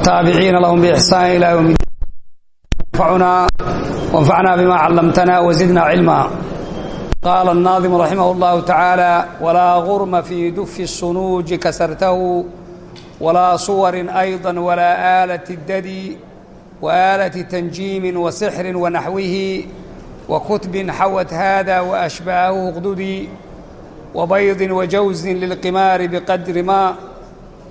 والتابعين لهم بإحسان إلى يوم الدين وانفعنا وانفعنا بما علمتنا وزدنا علما قال الناظم رحمه الله تعالى ولا غرم في دف الصنوج كسرته ولا صور أيضا ولا آلة الددي وآلة تنجيم وسحر ونحوه وكتب حوت هذا وأشباهه اغددي وبيض وجوز للقمار بقدر ما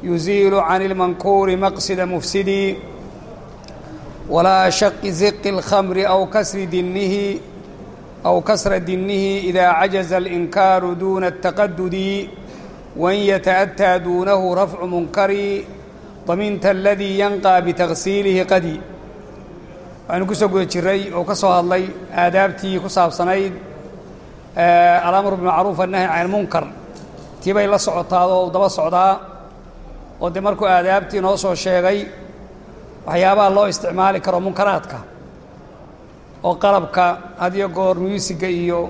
يزيل عن المنكور مقصد مفسدي ولا شق زق الخمر أو كسر دنه أو كسر دنه إذا عجز الإنكار دون التقدد وإن يتأتى دونه رفع منكر ضمنت الذي ينقى بتغسيله قدي waxaynu ku soo guda jiray oo ka soo hadlay aadaabtii ku saabsanayd alamru bilmacruuf annahy can ilmunkar tii bay la socotaadoo daba socdaa oo dee markuu aadaabtii noo soo sheegay waxyaabaha loo isticmaali karo munkaraadka oo qalabka had iyo goor muusiga iyo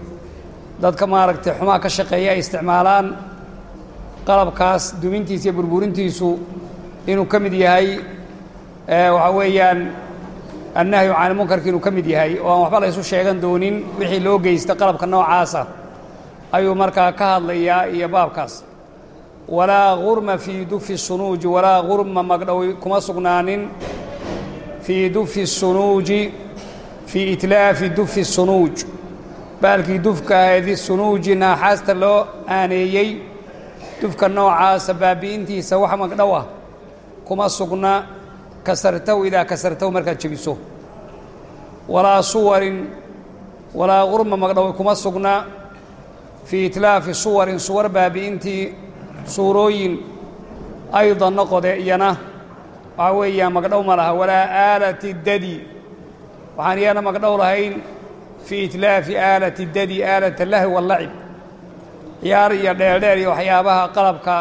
dadka maaragtay xumaa ka shaqeeya ay isticmaalaan. Qalabkaas dumintiisa iyo burburintiisu inuu ka mid yahay waxaa weeyaan annahyu can ilmunkarki inuu ka mid yahay oo aan waxba la ysu sheegan doonin wixii loo geysta qalabka noocaasa ayuu markaa ka hadlayaa iyo baabkaas walaa gurma fii dufi sunuuji walaa gurma magdhow kuma sugnaanin fii dufi sunuuji fii itlaafi dufi sunuuj. Baalkii dufka ahayd sunuuji naaxaasta loo aaneeyey dufka noocaasa baabi'intiisa wax magdhow ah kuma sugna kasartahu idaa kasartahu markaad jebiso. Walaa suwarin walaa gurma magdhow kuma sugna fii itlaafi suwarin suwar baabi'intii suurooyin aydan noqode iyana waxaa weeyaan magdhow ma laha walaa aalati dadi. Waxaan iyana magdhow lahayn fii itlaafi aalati dadi aalata lahwi wallacib ciyaar iyo dheeldheer iyo waxyaabaha qalabka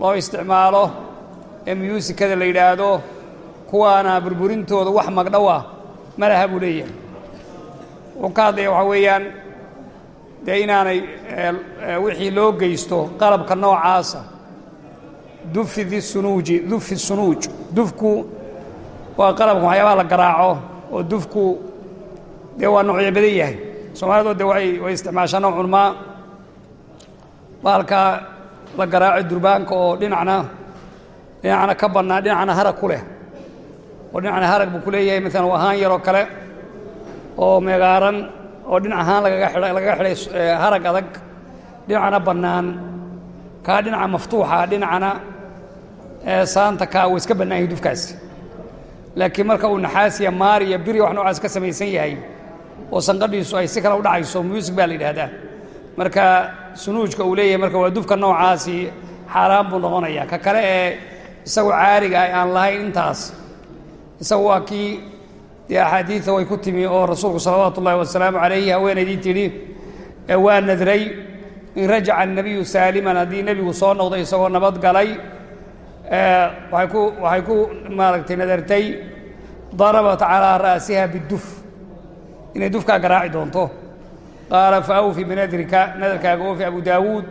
loo isticmaalo ee myuusikada la yidhaahdo kuwaana burburintooda wax magdhow ah ma laha buu leeyahay. Wuxuu ka hadlaya waxaa weeyaan dee inaanay wixii loo geysto qalabka noocaasa dufi di sunuuji dufi sunuuj. Dufku waa qalabka waxyaabaha la garaaco oo dufku dee waa noocyo badan yahay. Soomaalidu de way isticmaashaa noocun maa baalka la garaaco durbaanka oo dhinacna dhinacna ka bannaan dhinacna harag ku leh. Oo dhinacna harag buu ku leeyahay maalan ahaan yaroo kale oo meegaaran oo dhinac ahaan lagaga xidha lagaga xidhay harag adag dhinacna bannaan. Kaa dhinaca maftuuxa dhinacna saanta kaa uu iska bannaan yahay dufkaasi laakiin marka uu naxaasiya maar iyo biri wax noocaas ka samaysan yahay oo sanqadhiisu ay si kale u dhacayso muusig baa la yidhaahdaa. Marka sunuujka uu leeyahay marka waa dufka noocaasi xaaraan buu noqonayaa. Ka kale ee isagoo caariga ah aan lahayn intaas isagu waa kii dee axaadiida way ku timi oo rasuulku salawaatu ullahi wasalaamu calayhi haweenaydii tidhi waa nadray in rajaca anabiyu saaliman haddii nebigu soo noqday isagoo nabad galay waay ku waxay ku maaragtay nadartay darabat calaa ra'siha biduf inay dufkaa garaaci doonto. Qaala fa awfi binadrika nadarkaaga oofi abu daawuud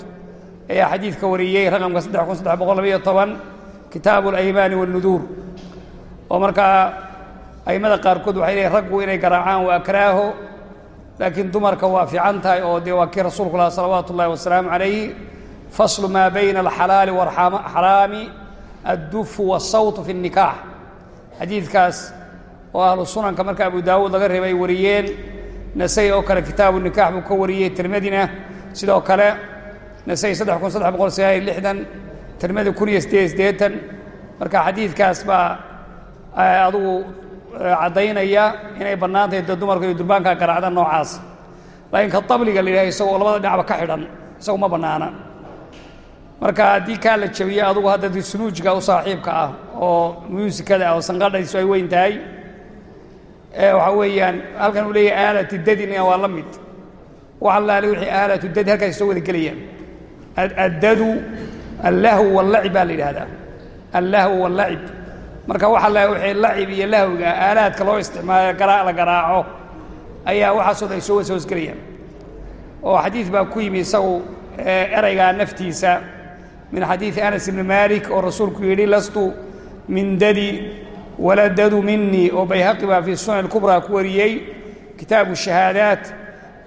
ayaa xadiidka wariyey raqamka saddex kun saddex boqol labayo toban kitaabu alaymaani wاlnuduur oo markaa a'immada qaarkood waxay leeyiin raggu inay garaacaan waa karaaho laakiin dumarka waa fiican tahay oo dee waa kii rasuulku laha salawaatu ullahi wasalaamu calayhi. Faslu maa bayna alxalaali waalxaraami addufu waasawtu fi اnnikaax xadiidkaas oo ahlu sunanka marka abu daawuud laga reebay wariyeen nasay oo kale kitaabu nikaax buu ka wariyey tirmadina sidoo kale nasay saddex kun saddex boqol sagaal iyo lixdan tirmadi kun iyo siddeed siddeetan. Marka xadiidkaas baa adugu caddaynaya inay bannaan tahay dee dumarku inay durbaankaa noocaas. Laakiin ka tabliga la yidhaha isagoo labada dhinacba ka xidhan isagu ma bannaana. Marka haddii kaa la jabiyo adugu hadda sunuujka u saaxiibka ah oo muusikada ah oo sanqadhaysu ay weyn tahay waxaa weeyaan halkan uu leeyahay aalatu dadina waa la mid. Wax allaale wixii aalatu dadi halkaas soo wada gelayaan. Addadu allahw wallacib baa la yidhahdaa allahw wallacib marka waxa la wixii lacib iyo lahwiga aalaadka loo isticmaalo garaa la garaaco ayaa waxaasoo dhan soo hoosgelayaan oo xadiid baa ku yimi isagu eraygaa naftiisa min xadiidi anas ibni maalik oo rasuulku yidhi lastu min dadi waladadu minii oo bayhaqi baa fii sunan اlkubraa ku wariyey kitaabu shahaadaat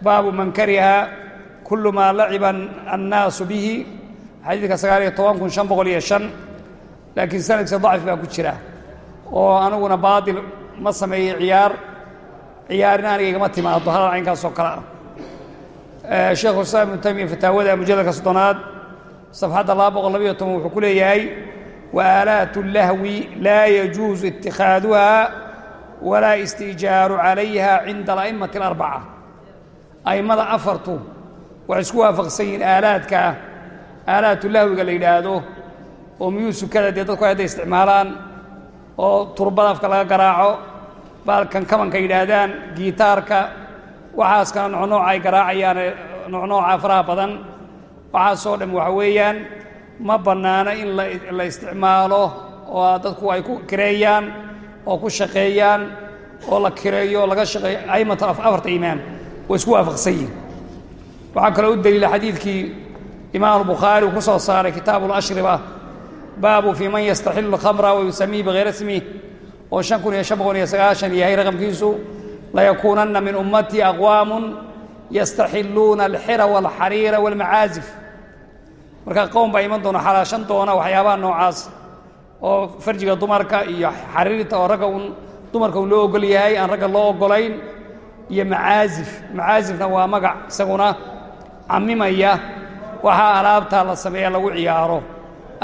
baabu man kariha kulu maa laciba annaasu bihi. Xadiidka sagaaliyo toban kun shan boqol iyo shan laakiin sanadkiisa dacfi baa ku jira oo aniguna baatil ma sameeyey ciyaar. Ciyaarina aniga igama timaado hadal caynkaasoo kale ah. Sheekhu islaam ibnu taymiya fataawada mujalladka soddonaad safxadda laba boqol labayo toban wuxuu ku leeyahay wa aalaat اllahwi laa yajuusu itikaaduha walaa istijaaru calayha cinda ala'immati alarbaca a'immada afartu waxay isku waafaqsan yihiin aalaadka aalaatu lahwiga la yidhaahdo oo miyuusukada dee dadku hadday isticmaalaan oo turbada afka laga garaaco baalkan kabanka yidhaahdaan giitaarka waxaas kana nocnooca ay garaacayaan nocnooca faraha badan. Waxaasoo dham waxa weeyaan ma bannaano in la isticmaalo oo dadku ay ku kireeyaan oo ku shaqeeyaan oo la kireeyo laga shaqeeyo aimata afarta imaam way isku waafaqsan yihiin waxaa kaloo u daliila xadiidkii imaamu bukhaari uu ku soo saaray kitaabu lashriba baabu fii man yastaxilu lkhamra wa yusamiihi bihayra smih oo shan kun iyo shan boqol iyo sagaashan yahay raqamkiisu layakuunanna min ummatii aqwaamun yastaxilluuna alxira waalxariira waalmacaazif markaa qowm baa iman doona xalaashan doona waxyaabaha noocaas oo farjiga dumarka iyo xariirta oo ragga un dumarka un loo ogol yahay aan ragga loo ogolayn iyo macaazif. Macaazifna waa magac isaguna camimaya waxaa alaabtaa la sameeya lagu ciyaaro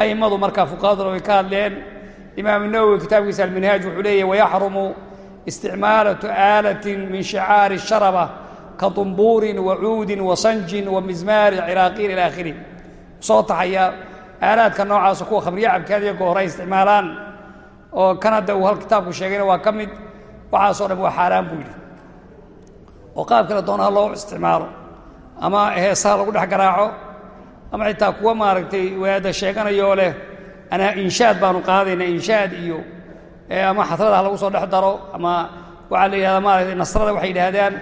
a'immadu markaa fuqahaduna way ka hadleen imaamu nawowi kitaabkiisa alminhaaj wuxuu leeyahy wayaxrumu isticmaalatu aalatin min shicaari sharaba ka dumbuurin wa cuudin wa sanjin wa mismaari ciraaqiin ila akhiri soo taxaya aalaadka noocaasa kuwa khamriya cabkaad iyo goor ay isticmaalaan oo kan hadda uu hal kitaabku sheegayna waa ka mid waxaasoo dhan waa xaaraan buu yidhi. Oo qaab kale doonaha loo isticmaalo ama heesaha lagu dhex garaaco ama xitaa kuwa maaragtay waada sheeganayoo leh anaa inshaad baanu qaadayna inshaad iyo ama xadrada lagu soo dhex daro ama waxaa la yidhahdaa maaragtay nasrada waxay yidhaahdaan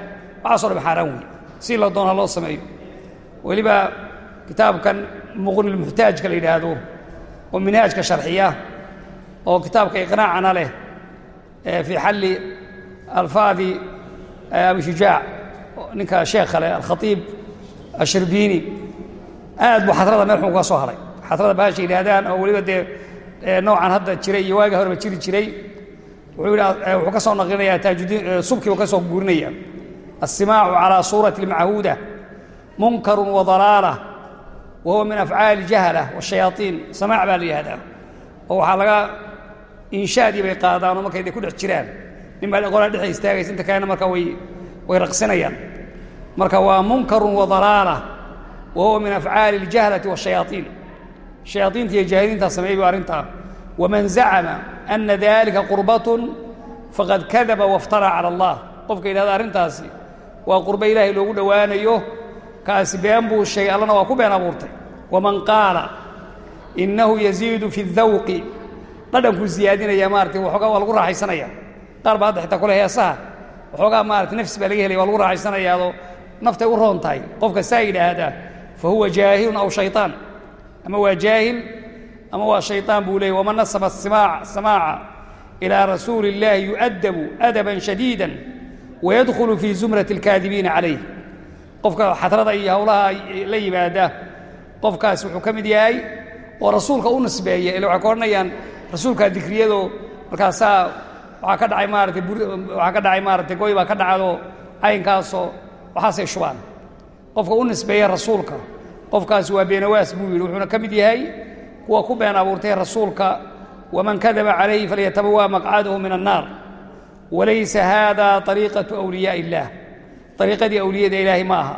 waxaaso dhan xaaraan wey si la doonha loo sameeyo. Weliba kitaabkan muqnilmuxtaajka la yidhaahdo oo minhaajka sharxiya oo kitaabka iqnaacana leh fii xalli alfaadi abi shujaac ninka sheekha leh alkhaiib ashirbiini aad bu xadrada meel xun uga soo haray. Xadrada baasha yidhaahdaan oo weliba dee noocan hadda jiray iyo waaga horeba jiri jiray wuxuu ah, eh, ka soo naqlinaya taajudi eh, subki buu ka soo guurinaya. Asimaacu calaa suurati اlmachuuda munkaru wadalaalah wa huwa min afcaali jahala washayaaطiin samaac baa la yihahdaa oo waxaa laga inshaadii bay qaadaanoo markay de ku dhex jiraan. Nin baa qoraa dhexe istaagaysa inta kalena marka way raqsinayaan. Marka waa munkaru wadalaalah wa huwa min afcaali اljahlati washayaaطiin shayaaiinta iyo jaahiliintaa sameeyey bu arrintaa waman zacama ana dalika qurbatun faqad kadaba waftara calى اllah qofka yidhahda arrintaasi waa qurbo ilaahay loogu dhowaanayo kaasi been buu sheegay allana waa ku been abuurtay waman qaala innahu yaziidu fi اdawqi dhadhankuu siyaadinaya maratay waxoogaa waa lagu raaxaysanaya qaar baa hadda xitaa kule heesaha waxoogaa maarata nafsi baa laga helaya waa lagu raaxaysanayaadoo naftay u roon tahay qofka saa yidhaahdaa fa huwa jaahilun aw shayطaan ama waa jaahil ama waa shayطaan buu leeyay waman nasaba samaaca ilىa rasuuli اllahi yu'adabu adaban shadiida wayadkhulu fii zumrati اlkaadibiina calayh qofka xadrada iyo howlaha la yimaada qofkaas wuxuu ka mid yahay oo rasuulka u nisbeeya ila waxay ka odhanayaan rasuulkaa dikriyado markaasaa waxaa ka dhacay maaratay waxaa ka dhacay maaratay goy baa ka dhacdo caynkaasoo waxaasay shubaan qofka u nisbeeya rasuulka qofkaasi waa beenawaas buu yidhi wuxuuna ka mid yahay kuwa ku been abuurtay rasuulka wman kadaba calayhi falyatabawa maqcadahu min annaar walaysa hada ariiqatu awliyaai illaah ariiqadii awliyada ilaahay ma aha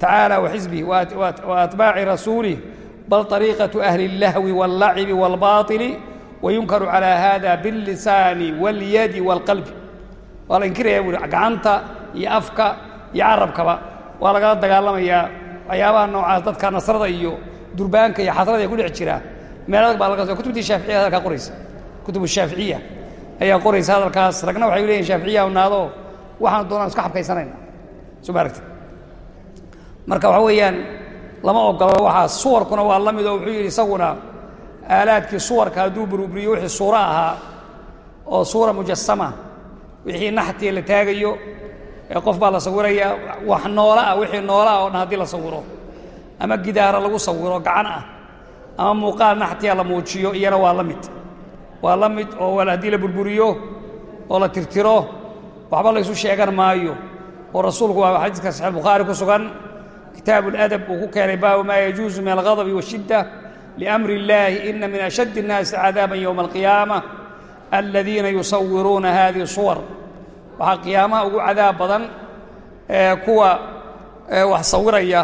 tacaala waxisbih wa atbaaci rasuulih bal ariiqatu ahli اllahwi wاllacibi wاlbaطili wayunkaru calى hada biاllisaani wاlyadi wاlqalbi waa la inkiraya buui gacanta iyo afka iyo carabkaba waa lagala dagaalamayaa waxyaabaha noocaas dadka nasrada iyo durbaanka iyo xadrada ee ku dhex jira meel baa laga kutubtii shaaficiya hadalkaa qoraysa. Kutub shaaficiya ayaa qoraysa hadalkaas. Ragna waxay leeyihiin shaaficiya naado waxaanu doonaan iska xabkaysanayna soo ma aragti marka waxa weeyaan lama ogolo waxaa suwarkuna waa la mid oo wuxuu yidhi isaguna aalaadkii suwarka hadduu buruburiyo wixii suuro ahaa oo suura mujasama wixii naxtiga la taagayo qof baa la sawiraya wax noola ah wixii noola ah o dhan haddii la sawiro. Ama gidaara lagu sawiro gacan ah. Ama muuqaal naxtiya la muujiyo iyana waa la mid. Waa la mid oo haddii la burburiyo oo la tirtiro waxba laysu sheegan maayo. Oo rasuulku waa xadiiska saxiix bukhaari ku sugan kitaabu ladab uu ku keenay baabu maa yajuusu min alghadabi washidda liamri illaahi ina min ashadd innaasi cadaaban yowma alqiyaama aladiina yusawiruuna hadihi suwar waxaa qiyaamaha ugu cadaab badan ee kuwa wax sawiraya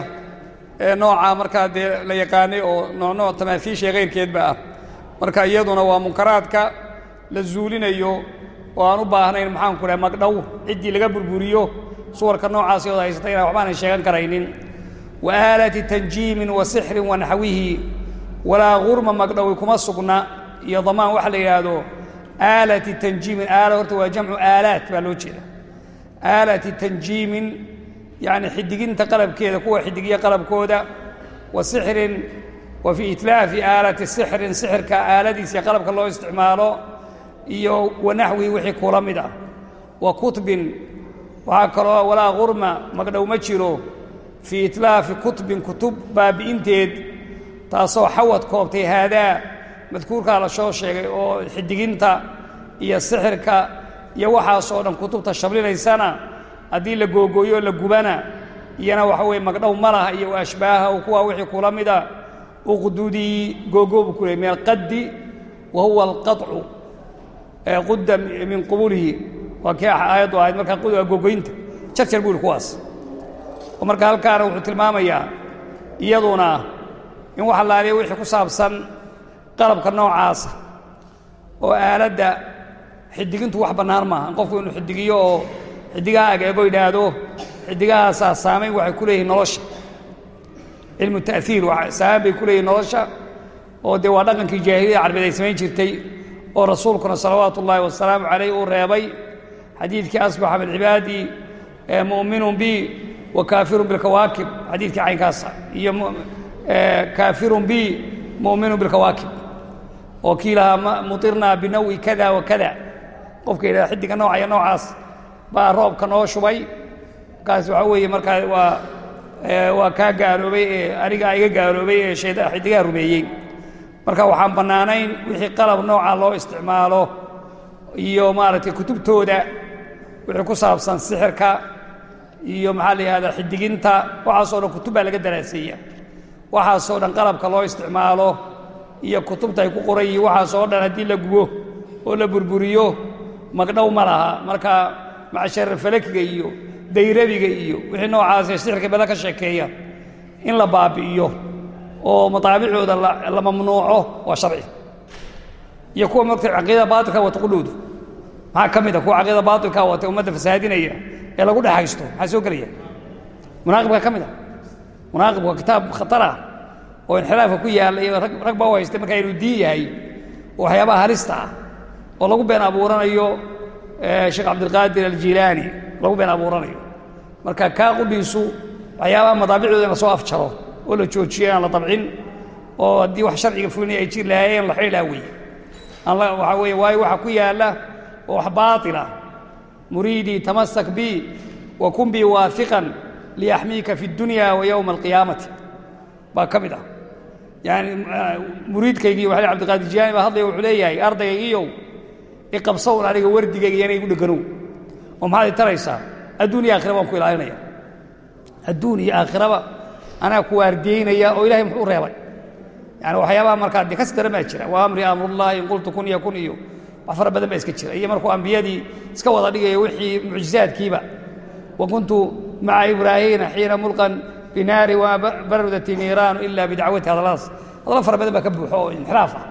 ee nooca markaa dee la yaqaanay oo noocnooc tamaafiisha kayrkeedba ah. Marka iyaduna waa munkaraadka la zuulinayo oo aan u baahnayn maxaan ku dhahay magdhow ciddii laga burburiyo suwarka noocaasi ood haysata inaan waxbaanan sheegan karaynin. Wa aalati tanjiimin wa sixrin wa naxwihi walaa gurma magdhowi kuma sugna iyo damaan waxa la yidhaahdo aalati tanjiimin aala horta waa jamcu aalaat baa loo jeeda aalati tanjiimin yacni xidiginta qalabkeeda kuwa xidigiya qalabkooda wa sixrin wa fii itlaafi aalati sixrin sixirka aaladiisa qalabka loo isticmaalo iyo wanaxwihi wixii kula mid ah. Wa kutbin waxaa kaloo walaa gurma magdhow ma jiro fii itlaafi kutbin kutub baabi'inteed taasoo xawad koobtay haadaa madkuurkaa la soo sheegay oo xidiginta iyo sixirka iyo waxaasoo dhan kutubta shablinaysana haddii la googooyo la gubana iyana waxa weye magdhow ma laha iyo ashbaaha kuwa wixii kula mida uqdudii googoobu ku leey min alqaddi wa huwa alqaطcu qudda min qubulihi. Waa kii aayaddu ahayd markaa waa gogoynta jarjar buu ihi kuwaas. Oo marka halkaana wuxuu tilmaamayaa iyaduna in wax allaaliya wixii ku saabsan qalabka noocaasa oo aaladda xidigintu wax bannaan maaha. Qofku inuu xidigiyo oo xidigaha ageego yidhaahdo xidigahaasaa saamayn waxay ku leeyihiin nolosha. Cilmu ta'hiir saamayn bay ku leeyihiin nolosha oo dee waa dhaqankii jaahiliyada carbeed ay samayn jirtay oo rasuulkuna salawaatu ullaahi wasalaamu calayh uu reebay. Xadiidkii asbaxa min cibaadii mu'minun bi wa kaafirun bilkawaakib xadiidkii caynkaasa iyo kaafirun bi mu'minun bilkawaakib oo kii lahaa mutirnaa binawi kada wa kada. Qofka yidhahda xiddiga nooca noocaas baa roobka noo shubay. Markaas waxaa weeye markaa waa waa kaa gaaloobay ee anigaa iga gaaloobay ee shayda xiddigaha rumeeyey. Marka waxaan bannaanayn wixii qalab nooca loo isticmaalo iyo maaragtay kutubtooda wixii ku saabsan sixirka iyo maxaa la yidhahdaa xidiginta waxaasoo dhan kutub baa laga daraaseeya waxaasoo dhan qalabka loo isticmaalo iyo kutubta ay ku qoran yihiin waxaasoo dhan haddii la gubo oo la burburiyo magdhow ma laha. Marka macsharafalakiga iyo dayrabiga iyo wixii noocaasee sixirka bada ka sheekeeya in la baabi'iyo oo mataabicooda la mamnuuco waa sharci. Iyo kuwa mogta caqiidada baatilka wata qudhowdu maxaa ka mid a kuwa caqiidada baatilka wata ummadda fasaadinaya ee lagu dhex haysto maxaa soo gelaya? Munaaqibka ka mid a munaaqibka kitaab khatar ah oo inxiraafka ku yaalla iyo rag baa u haystay markaa inuu diin yahay oo waxyaabaha halista ah oo lagu been abuuranayo sheekh cabdilqaadir aljilaani lagu been abuuranayo. Marka kaa qudhiisu waxyaabaha madaabicdooda in la soo afjaro oo la joojiyo aan la dabcin oo haddii wax sharciga fulinaya ay jiri lahaayeen la xidhi laha wey waxaa weeye waayo waxaa ku yaalla oo wax baatila. Muriidii tamasak bi wa kun bii waafiqan liyaxmiika fi اdunya wa yowma alqiyaamati. Baa ka mid ah yani muriidkaygii waa abdiqaadir jilaani baa hadlaya wuxuu leeyahay ardaygiiyow iqabsown aniga wardigayga yana igu dheganow. Oo maxaad i taraysaa adduun iyo baan ku ilaalinaya. Adduun iyo aakhiraba ku waardiyeynaya oo ilahay muxuu reebay. Yani waxyaabaha markaa dee kasi daran baa jira. Wa amri amrullahi in qultu kun yakun iyo wax badan baa iska jira. Iyo markuu ambiyadii iska wada dhigaya wixii mucjizaadkiiba. Wa kuntu maca ibraahiina xiina mulqan binaari wa baradati niiraanu ila bidacwati hadalladaas hadallo fara badan baa ka buuxo oo inxiraaf ah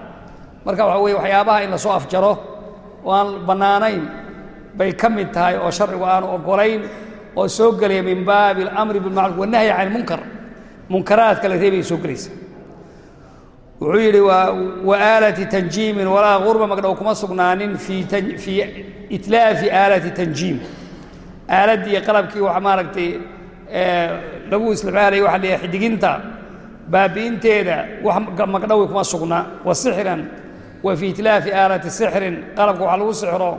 marka waxa weye waxyaabaha in la soo afjaro oo aan bannaanayn bay ka mid tahay oo sharcigu aanu oggolayn oo soo gelaya min baabi alamri bilmacruf wanahyi can ilmunkar munkaraadka la reebaya soo gelaysa. Wuxuu yidhi wa aalati tanjiimin walaa gurba magdhow kuma sugnaanin fii itlaafi aalati tanjiim. Aaladdii iyo qalabkii wax maaragtay lagu isticmaalaya waxa la xidiginta baabi'inteeda wax magdhowi kuma sugna. Wa sixran wa fii itlaafi aalati sixrin qalabka waxa lagu sixro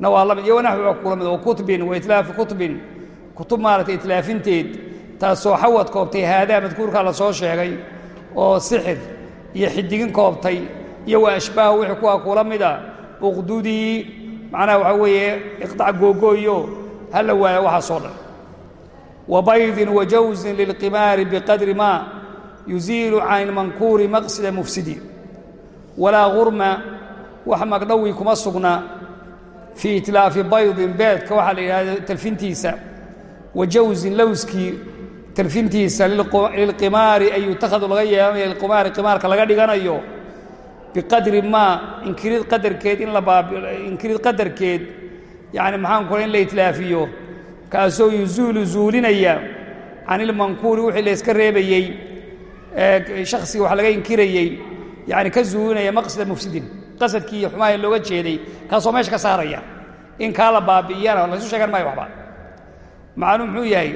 na waa la mid iyo wanaxwi waa kula mid wa kutbin wa itlaafi kutbin. Kutub maaragtay itlaafinteed taasoo xawad koobtay haadaa madkuurkaa la soo sheegay oo sixir iyo xidigin koobtay iyo wa ashbaahu wixii kuwaa kula mida uqdudii macnaha waxaa weeye iqdac googooyo ha la waaya waxaasoo dhan wa baydin wa jawsin lilqimaari biqadri maa yuziilu can mankuuri maqsida mufsidi walaa gurma wax magdhowi kuma sugna fii itlaafi baydin beedka waxaa la yidhahda talfintiisa wa jawsin lowskii talfintiisa lilqimaari ay yutakhadu laga yeelanayo lilqimaari qimaarka laga dhiganayo biqadri maa inkirid qadarkeed in la inkirid qadarkeed yacni maxaan kula in kaasoo yuzuulu zuulinaya can ilmankuuri wixii la yska reebayey shakhsiga wax laga inkirayey yacni ka zuulinaya maqsada mufsidin qasadkii iyo looga jeeday kaasoo meesha ka saaraya in kaa la baabi'iyana laysu sheegan maayo waxba. Macnuu muxuu yahay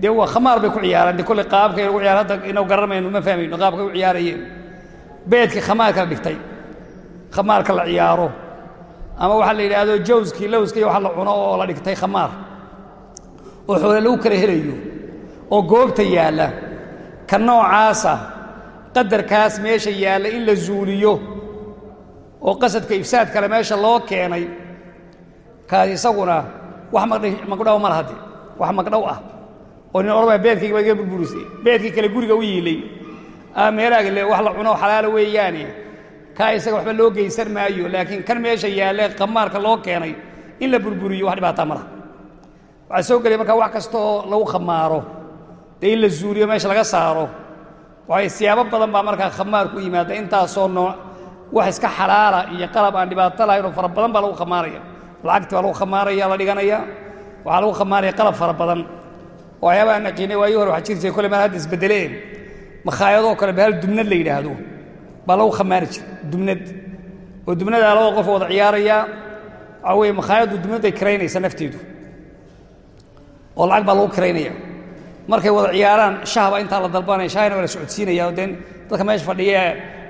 dee waa khamaar bay ku ciyaaraan de kolley qaabkay lagu ciyaar hadda inagu garanmayno ma fahmayno qaabkay u ciyaarayeen. Beedkii khamaarka la dhigtay khamaarka la ciyaaro ama waxaa la yidhaahdo jawskii lowskii waxa la cuno oo la dhigtay khamaar oo xoole lagu kala helayo oo goobta yaalla. Ka noocaasa qadarkaas meesha yaalla in la zuuliyo oo qasadka ifsaad kale meesha loo keenay. Kaas isaguna wax magdhaw ma lahade wax magdhow ah. Oo nin odhanaya beedkayga baa iga burburisay beedkii kale guriga u yiilay. Meelaaga le wax la cuno xalaalo weeyaane. Kaa isaga waxba loo geysan maayo laakiin kan meesha yaalle khamaarka loo keenay in la burburiyo wax dhibaataa ma waxaa soo gelaya markaa wax kasta oo lagu khamaaro. Dee in la zuuliyo meesha laga saaro. Waxay siyaabo badan baa markaa khamaar yimaada. Intaasoo nooc wax iska xalaala iyo qalab aan dhibaato lahayn oo fara badan baa lagu khamaaraya. Lacagti baa lagu khamaaraya la dhiganaya. Waxaa lagu khamaaraya qalab fara badan. Waxyaaba aan naqiinay waayii hore waxaa jirtay kolle meel hadda isbeddeleen makhaayadoo kale bahal dubnad la yidhaahdo baa lagu khamaari jira dubnad oo dubnadaa labada qof wada ciyaaraya waxaa weeye makhaayaddu dubnadday kiraynaysa nafteedu oo lacag baa lagu kiraynaya. Markay wada ciyaaraan shahba intaa la dalbanaya. Shahina waa la socodsiinaya oo dee dadka meesha fadhiya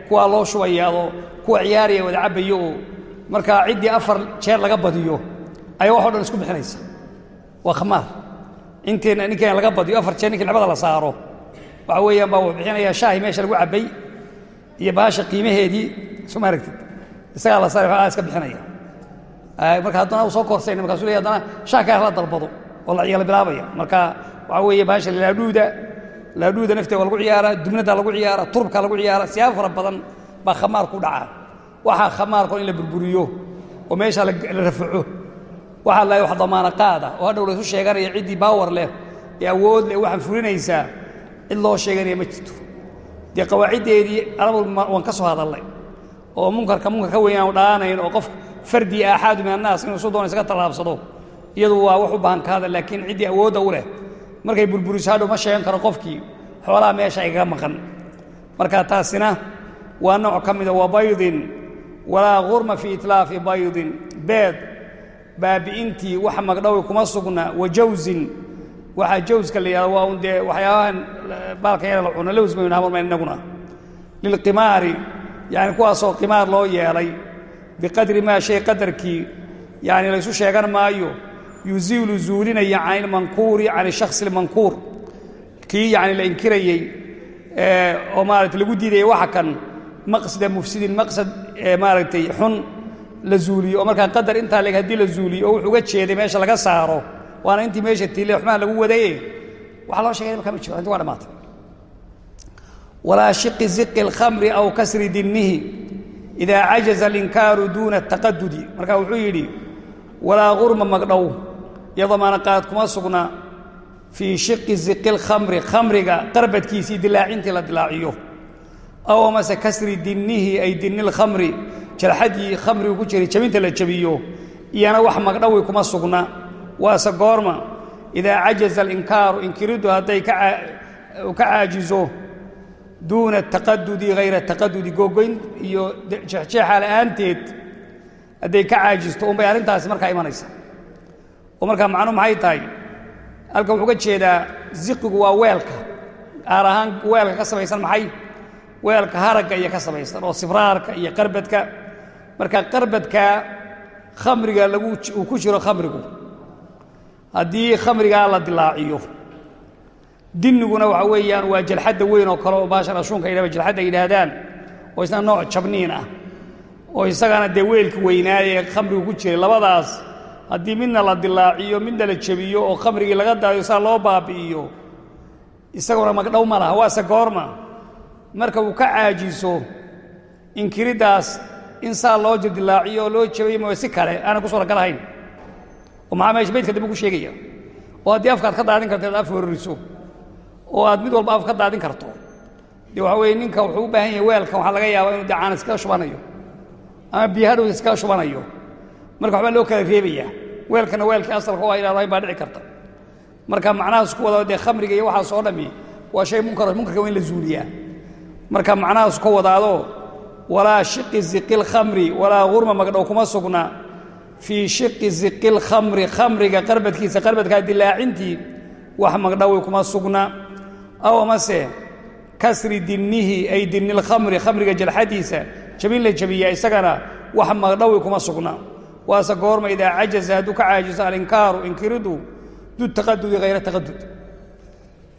kuwaa loo shubaya oo kuwa ciyaaraya wada cabbayo oo markaa ciddii afar jeer laga badiyo ayaa waxo dhan isku bixinaysa. Waa khamaar. Inteenna ninkeena laga badiyo afar jeer ninkii labada la saaro waxa weeyaan baa wuxuu bixinayaa. Shaahi meesha lagu cabbay iyo baasha qiimaheedii suma aragtid? Isagaa la saara iska bixinaya. Marka haddana uu soo korsayna markaasuu leeyahy haddana shaah kaa la dalbado oo la ciyaala bilaabaya. Marka waxaa weeye baasha laadhuuda laadhuuda nafteeda waa lagu ciyaaraa dubnada lagu ciyaara turbka lagu ciyaara siyaabo fara badan baa khamaar ku dhacaa waxaa khamaarko in la burburiyo oo meesha la rafaco. Waxaa la wax damaana qaada oo hadhow laysu sheeganaya ciddii baawar leh ee awood leh waxaan fulinaysaa cid loo sheeganaya ma jirto. Dee qawaaciddeedii waan ka soo hadallay oo munkarka munkar ka weyn aanu dhaanayn oo qof fardi aaxaadu min annaas inuu su doona isaga tallaabsado iyadu waa wax u baahan ka hadal laakiin ciddii awoodda u leh. Markay burburiso hadhow ma sheegan karo qofkii. Xoolaha meesha igaga maqan. Marka taasina waa nooc ka mida wa baydin. Walaa gurma fii itlaafi baydin. Beed baabi'intii wax magdhowi kuma sugna wa jawsin waxaa jawska la yidhahda waa un dee waxyaabahan baalka yara la cuno lows baynu hamarmayn innaguna lilqimaari yani kuwaasoo qimaar loo yeelay. Biqadri maa shay qadarkii yani laysu sheegan maayo yuziilu zuulinaya can ilmankuuri can shakhsi ilmankuur kii yani la inkirayey oo maarata lagu diidaya waxa kan maqsada mufsidin maqsad maaragtay xun la zuuliyo oo markaa qadar intaa leg haddii la zuuliyo oo wuxuu uga jeeday meesha laga saaro waana intii meesha tiile xumaha lagu wadaye waxaa loo shegay markaa ma jiro inti waa dhamaatay walaa shiqi ziqi اlkhamri aw kasri dinnihi idaa cajaza alinkaaru duuna ataqadudi marka wuxuu yidhi walaa gurma magdhow iyo damaanaqaad kuma sugna fii shiqi ziqi اlkhamri khamriga qarbadkiisii dilaacintii la dilaaciyo. Aw amase kasri dinnihi ay dinni lkhamri jalxadii khamrigu ku jiray jabinta la jabiyo. Iyana wax magdhowi kuma sugna. Waase goorma idaa cajaza alinkaaru inkiriddu hadday ka caajizo duuna taqadudi hayra taqadudi googoyn iyo jeexjeexa la'aanteed hadday ka caajisto unbay arrintaasi markaa imanaysa oo markaa macnuhu maxay tahay? Halkan wuxuu ga jeedaa ziqigu waa weelka gaar ahaan weelka ka samaysan maxay? Weelka haragga iyo ka samaysan oo sibraarka iyo qarbadka. Marka qarbadka khamriga lagu ku jiro khamrigu haddii khamrigaa la dilaaciyo dinniguna waxa weeyaan waa jalxadda weyn oo kale oo baashan ashuunka yidhahba jalxadda yidhaahdaan oo isna nooc jabniin ah oo isagana dee weelka weynaayee khamrigu ku jiray labadaas haddii midna la dilaaciyo midna la jebiyo oo khamrigii laga daayo saa loo baabi'iyo. Isaguna magdhow ma laha waase goorma marka uu ka caajiso inkiriddaas in saa loo dilaaciyo oo loo jebayo ma si kale aanan ku suuragal ahayn. Oo maxaa meesha baydka dambe ku sheegaya? Oo haddii afkaad ka daadin karto ad af hororiso oo aad mid walba af ka daadin karto. Dee waxa weeye ninka wuxuu u baahan yahay weelkan waxaa laga yaabaa inuu dee caan iskaga shubanayo. Ama biyo iskaga shubanayo. Marka waxbaa loo kala reebayaa weelkana weelkii asalka waa lahayn baa dhici karta. Marka macnahaas ku wada dee khamriga iyo waxaas oo dhammi waa shay munkar munkarka waa in la zuuliyaa marka macnahaas ka wadaado walaa shiqi ziqi lkhamri walaa hurma magdhow kuma sugna. Fii shiqi ziqi lkhamri khamriga qarbadkiisa qarbadkaa dilaacintii wax magdhowi kuma sugna. Aw amase kasri dinnihi ay dinni lkhamri khamriga jalxadiisa jabin la jabiyaa isagana wax magdhowi kuma sugna waase goorma idaa cajaza hadduu ka caajiso alinkaaru inkiridu du taqadudi hayra taqadud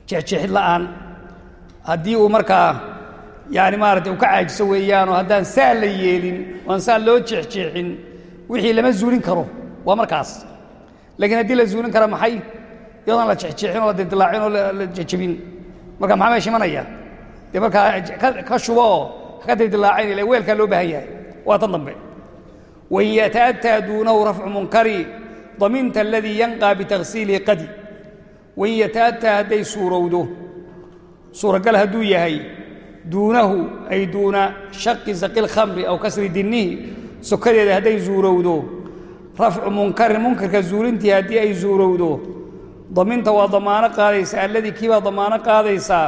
jeexjeexid la'aan. Haddii uu markaa yani maarata uu ka caajiso weeyaanoo haddaan saa la yeelin oan saa loo jeexjeexin wixii lama zuulin karo. Waa markaas. Laakiin haddii la zuulin kara maxay? Iyadoon la jeexjeexin oo la dildilaacin oo la jejebin marka maxaa meesha imanaya? Dee markaa ka shubo oo haka dildilaacin ila weelkaa loo baahan yahay. Waa tan dambe wain yata'ataa duunahu rafcu munkari daminta aladii yanqaa bitaghsiilihi qadi wain yata'ataa hadday suurowdo suuragal hadduu yahay duunahu ay duuna shaqi saqi lkhamri aw kasri dinnihi sokadeeda hadday zuurowdo rafcu munkarin munkarka zuulintii haddii ay zuurowdo daminta waa damaano qaadaysaa alladii kiibaa damaano qaadaysaa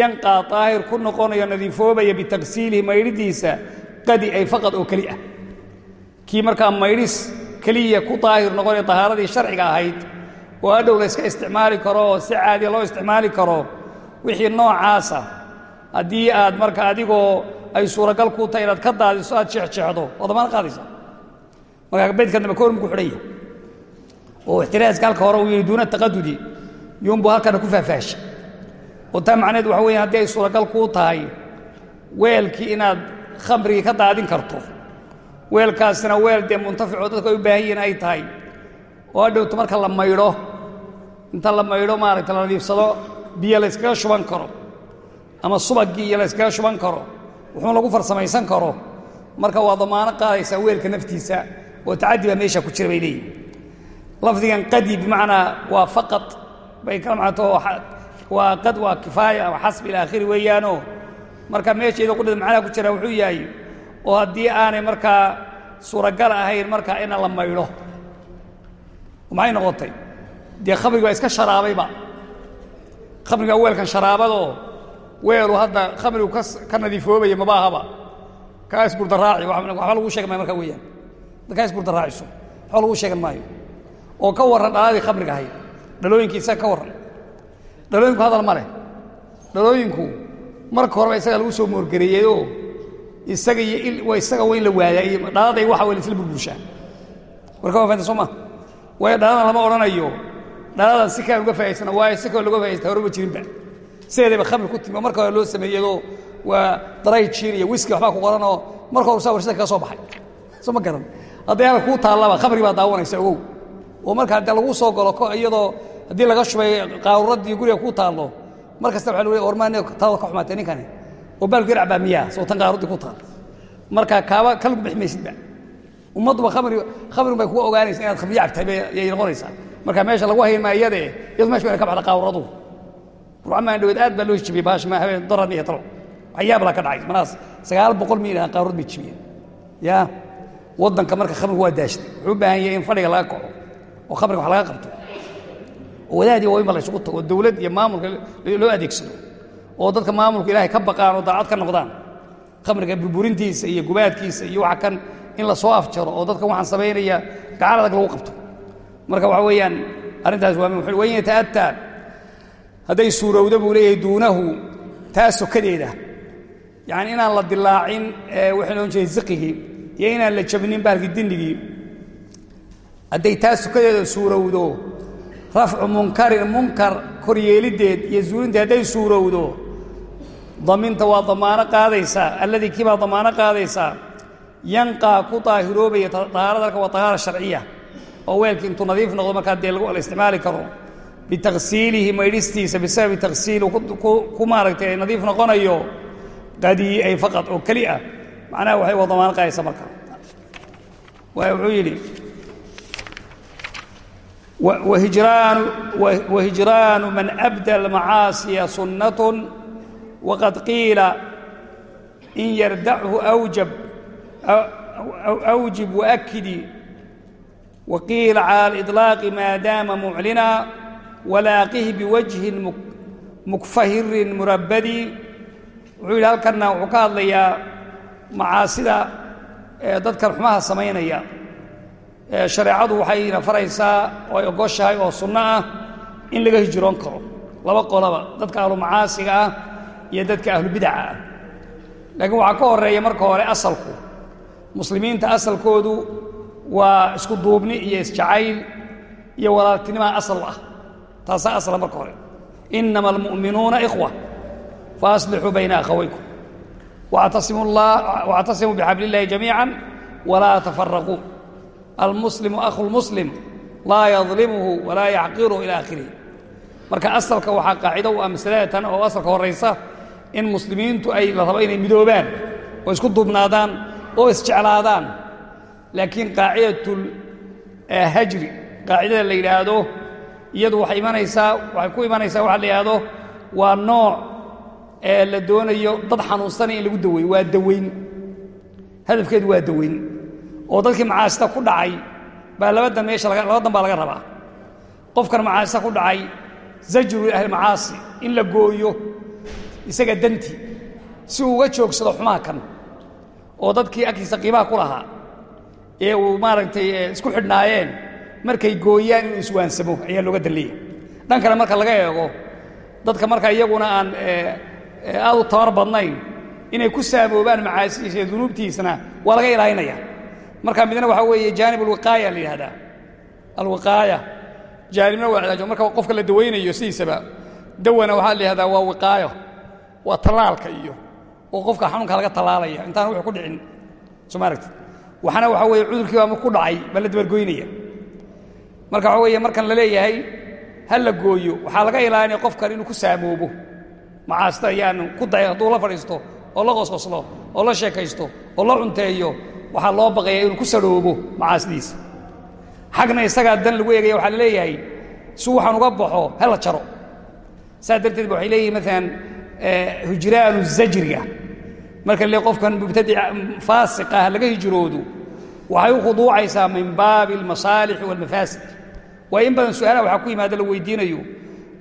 yanqaa daahir ku noqonayo nadiifoobaya bitagsiilihi maydhidiisa qadi ay faqad oo keli ah kii markaa maydhis keliya ku daahir noqonaya tahaaradii sharciga ahayd oo adhow la yska isticmaali karo oo si caadiya loo isticmaali karo wixii noocaasa haddii aad marka adigoo ay suuragal kuu tahay inaad ka daadiso aad jeexjeexdo waa damaano qaadaysaa. Markaa baydka dambe ka hormuku xidhanya oo ixtiraaska halka hore uu yidhi duuna taqadudi yuunbuu halkana ku faahfaahshay. Oo taa macnaheed waxa weya haddii ay suuragal kuu tahay weelkii inaad khamrigii ka daadin karto weelkaasina weel dee muntaficoo dadku ay u baahan yihiin ay tahay. Oo adhowto marka la maydho inta la maydho maaragta la nadiifsado biyo la yskaga shuban karo. Ama subaggii iyo la yskaga shuban karo. Wuxuun lagu farsamaysan karo. Marka waa damaano qaadaysaa weelka naftiisa oo tacaddi baa meesha ku jira bay leeyihiin lafdigan qadi bimacnaa waa faqad. Bay kala macnato waa qad waa kifaaya ama ila akhiri weeyaanoo marka meesheeda qudhada macnaha ku jira wuxuu yahay oo haddii aanay markaa suuragal ahayn markaa ina la maydho. Maxay noqotay? Dee khamriga waa iska sharaabayba. Khamriga weelkan sharaabadoo weelu hadda khamrigu ka nadiifoobaya mabaahaba kaa isburdaraaci waxba lagu sheegan maayo markaa weeyaan. Kaa isburdaraaciso waxba lagu sheegan maayo. Oo ka warran dhaladii khamriga ahayd dhalooyinkii isaga ka warran. Dhalooyinku hadal ma leh. Dhalooyinku marka horeba isaga lagu soo moorgareeyeyoo isaga iyo isaga waa in la waadaa iyo dhaladay waxa way laisla burburshaa. Warka waa fahantan soo waayo dhaladan lama odhanayo. Dhaladan si kaan uga faa'idaysana waayo si kaloo loga faa'idaystaa horeba jirinba. Sideedayba khamri ku timi marka hore loo sameeyadoo waa daray jiir iyo wiski waxbaa ku qoranoo marka hore saa warshada kaga soo baxay. Soo ma garan. Hadday halka kuu taallaba khamri baa daawanaysa ogow. Oo marka haddii lagu soo galo iyadoo haddii laga shubay qaawuradii guriga ku taallo mar kasta waxa lagu ormaan taada ka xumaatay ninkani oo baalku yar cabaa miyaa soo tan qaaruddii ku taal. Marka kaaba kalgu bixi maysidba ummadduba khamri khamrin bay kuga ogaanaysa inaad khamriyo cabtay yay noqonaysaa. Marka meesha lagu hayn maa iyade iyadu ka baxda qaawuradu. Ruucamaan dhaweed aad baa loo jibiyey baash ma habeen daran iyo talo waxyaab la ka dhacay manaas sagaal boqol miil ah qaawurad bay jibiyeen. Yaa waddanka marka khamrigu waa daashtay wuxuu baahan yahay in fadhiga laga kaco oo khamriga wax laga qabto. Oo wadaadii waaweynba la isugu tago oo iyo maamulka loo adeegsado oo dadka maamulka ilaahay ka baqaan oo daacad ka noqdaan. Khamriga burburintiisa iyo gubaadkiisa iyo waxa kan in la soo afjaro oo dadkan waxaan samaynaya gacan adag lagu qabto. Marka waxa weeyaan arrintaas waa min wayn yata'ataa hadday suurowda buu leeyahay duunahu taa sokadeeda yacni inaan la dilaacin waxay noon jiray ziqigii iyo inaan la jabinin bahalkii dinnigii hadday taa sukadeeda suurowdo rafcu munkarin munkar koryeeliddeed iyo zuulinteed hadday suurowdo daminta waa damaano qaadaysaa alladii kiibaa damaano qaadaysaa yanqaa ku daahiroobaya dahaarada halka waa dahaara sharciya oo weelkii intuu nadiif noqdo markaa dee la isticmaali karo. Bitaksiilihi maydhistiisa bisababi taksiili ku maaragtay nadiif noqonayo qadii ay faqad oo keli ah. Macnaha waxay waa damaano qaadaysaa marka. Wuxuu yidhi whijraanu man abda almacaasiya sunnatun waqad qiila in yardachu awjib waakidi waqiila cala aliطlaaqi maa daama muclina walaaqih biwajhin mukfahirin murabadi wuxuu yidhi halkanna wuxuu ka hadlayaa macaasida dadkan xumaha samaynaya shareecadu waxayna faraysaa oo ay ogoshahay oo sunno ah in laga hijroon karo laba qolaba dadka ahlu macaasiga ah iyo dadka ahlu bidaca ah. Laakiin waxaa ka horreeya marka hore asalku muslimiinta asalkoodu waa isku duubni iyo isjacayl iyo walaaltinimaa asal ah. Taasaa asla marka hore. Inama almu'minuuna ikhwa faaslixuu bayna akhawaykum. Wactasimuu bixabli illahi jamiica walaa tafaraquu almuslimu akhu lmuslim laa yadlimuhu walaa yaxqiruhu ila akhirihi marka asalka waxaa qaacido u ah masaladatan oo asalka horaysa in muslimiintu ay la rabo inay midoobaan oo isku duubnaadaan oo isjeclaadaan. Laakiin qaacidatul hajri qaacidada la yidhaahdo iyadu waxay imanaysaa waxay ku imanaysaa waxa la yidhaahdo waa nooc ee la doonayo dad xanuunsanaya in lagu daweeyo waa daweyn. Hadafkeedu waa daweyn. Oo dadkii macaasida ku dhacay baa labadan meesha laba dan baa laga rabaa. Qofkan macaasida ku dhacay zajru ahlmacaasi in la gooyo isaga dantii si uu uga joogsado xumaha kan oo dadkii agtiisa qiimaha ku lahaa ee uu maaragtay isku xidhnaayeen markay gooyaan inuu iswaansamo ayaa looga dalleeya dhan kale marka laga eego dadka marka iyaguna aan aad u tabar badnayn inay ku saamoobaan macaasidiisa iyo dunuubtiisana waa laga ilaalinaya. Marka midna waxaa weeye jaanib alwiqaaya la yidhahdaa alwiqaaya jaanibna waa cilaajo marka qofka la dawaynayo sidiisaba dawana waxaa la yihahdaa waa wiqaayo waa tallaalka iyo oo qofka xanuunka laga tallaalaya. Intaan wuxuu ku dhicin. Soo ma aragti waxana waxaa weeye cudurkii baa ku dhacay baa la dabargoynaya marka waxaa weeye markan la leeyahay ha la gooyo. Waxaa laga ilaalinaya qofkan inuu ku saamoobo. Macaasida ayaanu ku day hadduu la fadhiisto oo la qosqoslo oo la sheekaysto oo la cunteeyo waxaa loo baqaya inuu ku sadhoobo macaasidiisa xagna isagaa dan lagu eegaya waxaa la leeyahay si waxaan uga baxo ha jaro. Saas darteed waxay leeyihiin maalan hijraanu zajriga marka le qofkan mubtadic faasiq ah laga hijroodo waxay u khuduucaysaa min baabi almasaalixi waalmafaasid waa in badan su'aalaha ku yimaada la weydiinayo.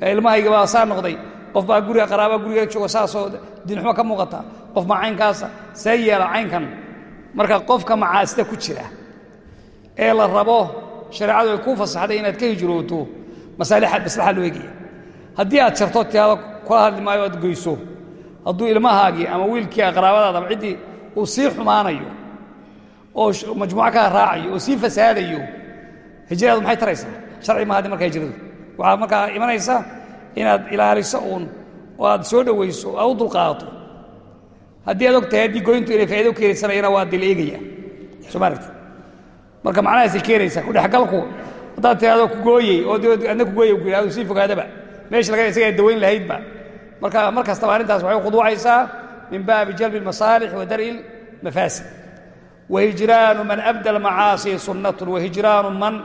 Ilmahayga baa saa noqday qof baa guriga qaraaba guriga jooga saasoo dinxumo ka muuqata. Qof baa caynkaasa see yeela caynkan. Marka qofka macaasida ku jira ee la rabo shareecadu ay kuu fasaxday inaad ka hijrooto masaalixa maslaxa loo egaya haddii aad jarto tiaado kula hadli maayo aad goyso. Hadduu ilmahaagii ama wiilkii qaraabadaada ama ciddii uu sii xumaanayo oo majmuuco kaa raacayo oo sii fasaadayo hijradaadu maxay taraysaa? Sharci maaha markaa hijradu waxaa markaa imanaysa inaad ilaaliso uun oo aad soo dhowayso aad u dulqaadato haddii aad og haddii goyntu inay faa'ido keenaysanayana waa dila eegaya. Soo ma aragti marka macnahaasay keenaysaa kudhexgalku haddaad tiraado ku gooyey oo adna ku gooyey ku yidhahdo sii fogaadaba. Meesha laga isagaa dawayn lahaydba marka mar kastaba arrintaas waxay khuduucaysaa min baabi jalbi almasaalix wa dar'i almafaasid wahijraanu man abda almacaasi sunnatun wahijraanu man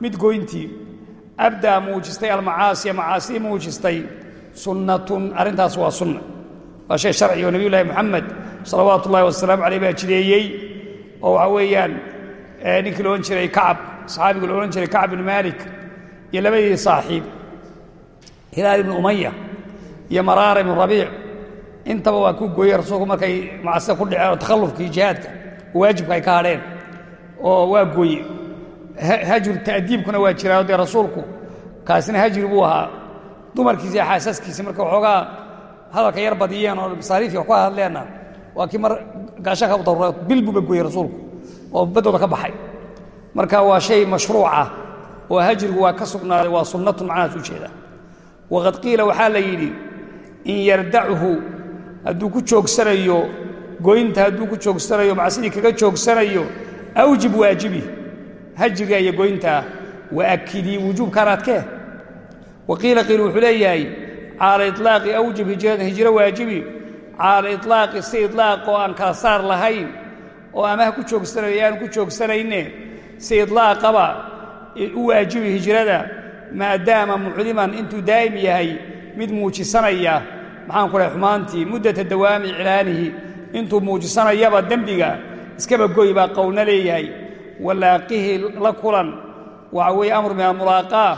mid goyntii abdaa muujistay almacaasiya macaasii muujistay sunnatun arrintaas waa sunna. Waa shay sharci oo nebiyu llahi moxamed salawaatu ullahi wasalaamu caleyh baa jideeyey oo waxaa weeyaan ninkii la odhan jiray kacab saxaabigu la jiray kacab ibnu maalik iyo labadii saaxiib hilaal ibnu umaya iyo maraara ibnu rabiic. Intaba waa ku gooyey rasuulku markay macaasida ku dhaceen oo takhallufkii jihaadka waajibka ay ka hadheen oo waa gooye. Hajru ta'diibkuna waa jiraa dee rasuulku kaasina hajri buu ahaa. Dumarkiisa xaasaskiisa marka waxoogaa hadalka yar badiyeen oo masaariifka ku hadleenna waa mar gaasha ka daruura bil buuba gooyey rasuulku oo baddooda ka baxay. Marka waa shay mashruucah oo hajrigu waa ka sugnaaday waa sunnatun macnahaas u waqad qiila waxaa la yidhi in yardachu hadduu ku joogsanayo goynta hadduu ku joogsanayo macsidii kaga joogsanayo awjib waajibi hajiga iyo goyntaa waakidii wujuubkaan adkee waqiila qiil wuxuu leeyahay caala ilaaqi awjib hijratan hijro waajibi caala ilaaqi si ilaaq oo aan kala saar lahayn oo amaha ku joogsanayo yaanu ku joogsanayne si ilaaqaba u waajibi hijrada maadaama mucliman intuu daa'im yahay mid muujisanaya maxaan ku dhahay xumaantii muddata dawaami iclaanihi intuu muujisanayaba dembiga iskaba goy baa qowlna leeyahay walaaqihi la kulan waxa weeye amru min almulaaqaa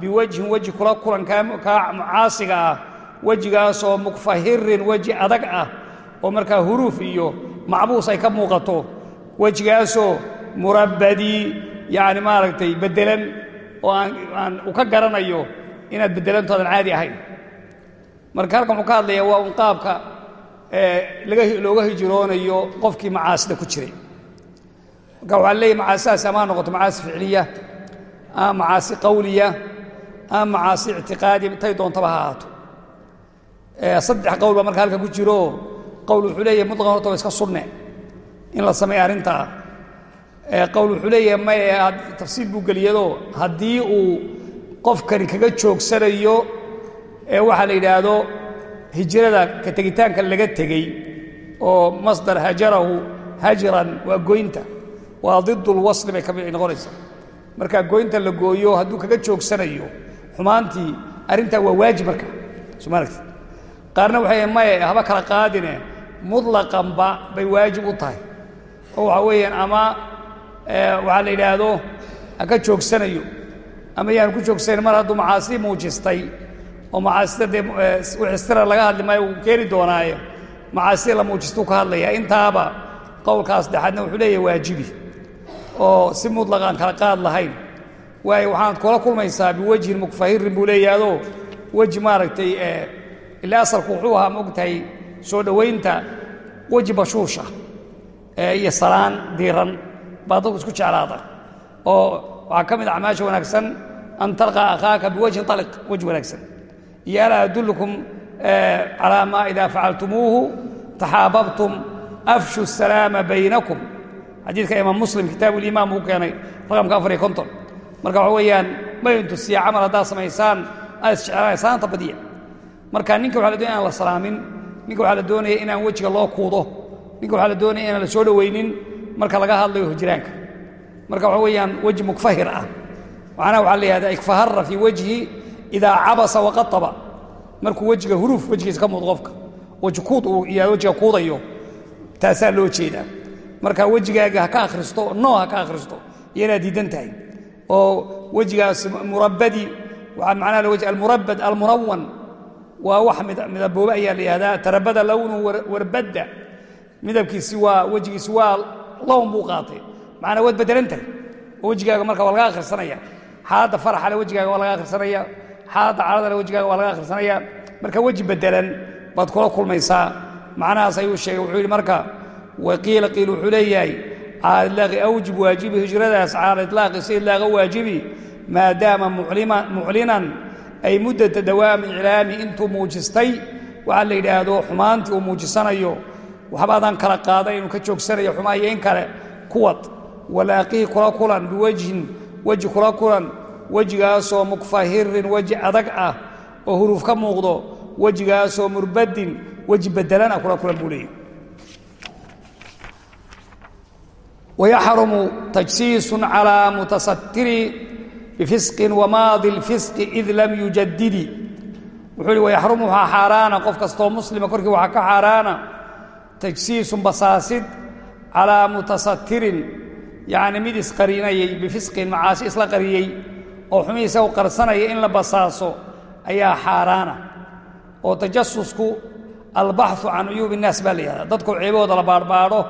biwajhin weji kula kulan kaa caasiga ah wejigaasoo mukfahirin weji adag ah oo markaa huruuf iyo macbuus ay ka muuqato wejigaasoo murabbadii yacni maaragtay beddelan oo aan u ka garanayo inaad beddelantoodan caadi ahayn marka halkan wuxuu ka hadlayaa waa un qaabka looga hijroonayo qofkii macaasida ku jiray. Marka waxaa leeyahy macaasidaasi ama ha noqoto macaasi ficliya ama macaasi qawliya ama macaasi ictiqaadi tay doontaba ha ahaato. Saddex qowl baa marka halka ku jiro. Qowl wuxuu leeyahay mutlaqan horta waa iska sunne in la sameeya arrintaa qowl wuxuu leeyahay maye tafsiil buu geliyado haddii uu qofkani kaga joogsanayo ee waxaa la yidhaahdo hijrada ka tegitaanka laga tegey oo masdar hajarahu hajran waa goynta. Waa didulwasli bay ka noqonaysaa. Markaa goynta la gooyo hadduu kaga joogsanayo xumaantii arrintaa waa waajib marka. Somaaragti qaarna waxay maye haba kala qaadine. Mutlaqanba bay waajib u tahay. Oo waxaa weeyaan ama waxaa la yidhaahdo ha ka joogsanayo ama yaan ku joogsanayn mar hadduu macaasi muujistay oo macaasida dee wixistira laga hadli maayo wuu keeni doonaaye. Macaasida la muujistuu ka hadlayaa. Intaaba qowlkaas saddexaadna wuxuu leeyahay waajibi oo si mutlaq aan kala qaad lahayn. Waayo waxaanad kula kulmaysaa biwajhin mukfahirin buu leeyahaadoo weji maaragtay ilaa asalku wuxuu ahaa maogtahay soo dhowaynta weji bashuusha iyo salaan diiran baa dadku isku jeclaada. Oo waxaa ka mid a acmaasha wanaagsan an talqaa akhaaka biwajhin aliq weji wanaagsan iyo alaa adullukum calaa maa idaa facaltumuuhu taxaababtum afshu salaama baynakum. Xadiidka imaam muslim kitaabu liimaan buu keenay raqamka afar iyo konton. Marka waxa weeyaan mayntusiya camal haddaad samaysaan aad isjeclaanay salaanta badiya. Marka ninka waxa la doonaya inaan la salaamin ninka waxaa la doonaya inaan wejiga loo kuudo ninka waxaa la doonaya inaan la soo dhowaynin marka laga hadlayo hijraanka marka waxa weeyaan weji mukfahir ah. Macnaha idaa cabasa waqataba markuu wejiga huruuf wejigiisa ka muudo qofka weji kuud uu wejiga kuudayo taasaa loo jeedaa marka wejigaaga ha ka akhristo noo ha ka akhristo iyo diidan tahay oo wejigaas murabbadi waxaa macnaha wj almurabbad almunawan waa wax midaboobe ayaa la yihahdaa tarabada lownu warbadda midabkiisi waa wejigiisi waa lown buu qaatay macnaa waad beddelan tahay wejigaaga marka waa laga akhrisanaya xaaladda faraxale wejigaaga waa laga akhrisanaya xaaladda caladale wejigaaga waa laga akhrisanaya. Marka weji beddelan baad kula kulmaysaa. Macnahaas ayuu sheegay wuxuu yidhi marka waqiila qiil wuxuu leeyahay cala ilaaqi awjib waajibi hijradaas cala ilaaqi si ilaaqa waajibi maadaama muclinan ay muddata dawaami iclaami intuu muujistay waxaa la yidhaahdo xumaantii uu muujisanayo waxbaadaan kala qaadan inuu ka joogsanayo xumaa iyo in kale kuwad walaaqihi kula kulan biwajhin weji kula kulan wejigaasoo mukfahirin weji adag ah oo huruf ka muuqdo wejigaasoo murbadin weji bedelan ah kula kulan buu leeyay wayaxrumu tajsiisu calaa mutasatiri bifisqin wamaadi lfisqi id lam yujadidi wuxuu hi wayaxrumu waxaa xaaraana qof kastoo muslima korkii waxaa ka xaaraana tajsiisun basaasid calaa mutasatirin yacni mid isqarinayay isla qariyey oo xumi isagu qarsanaya in la basaaso ayaa xaaraana oo tajasusku albaxu can uyuub innaas baa la yihahdaa dadku ceebahooda la baarbaadho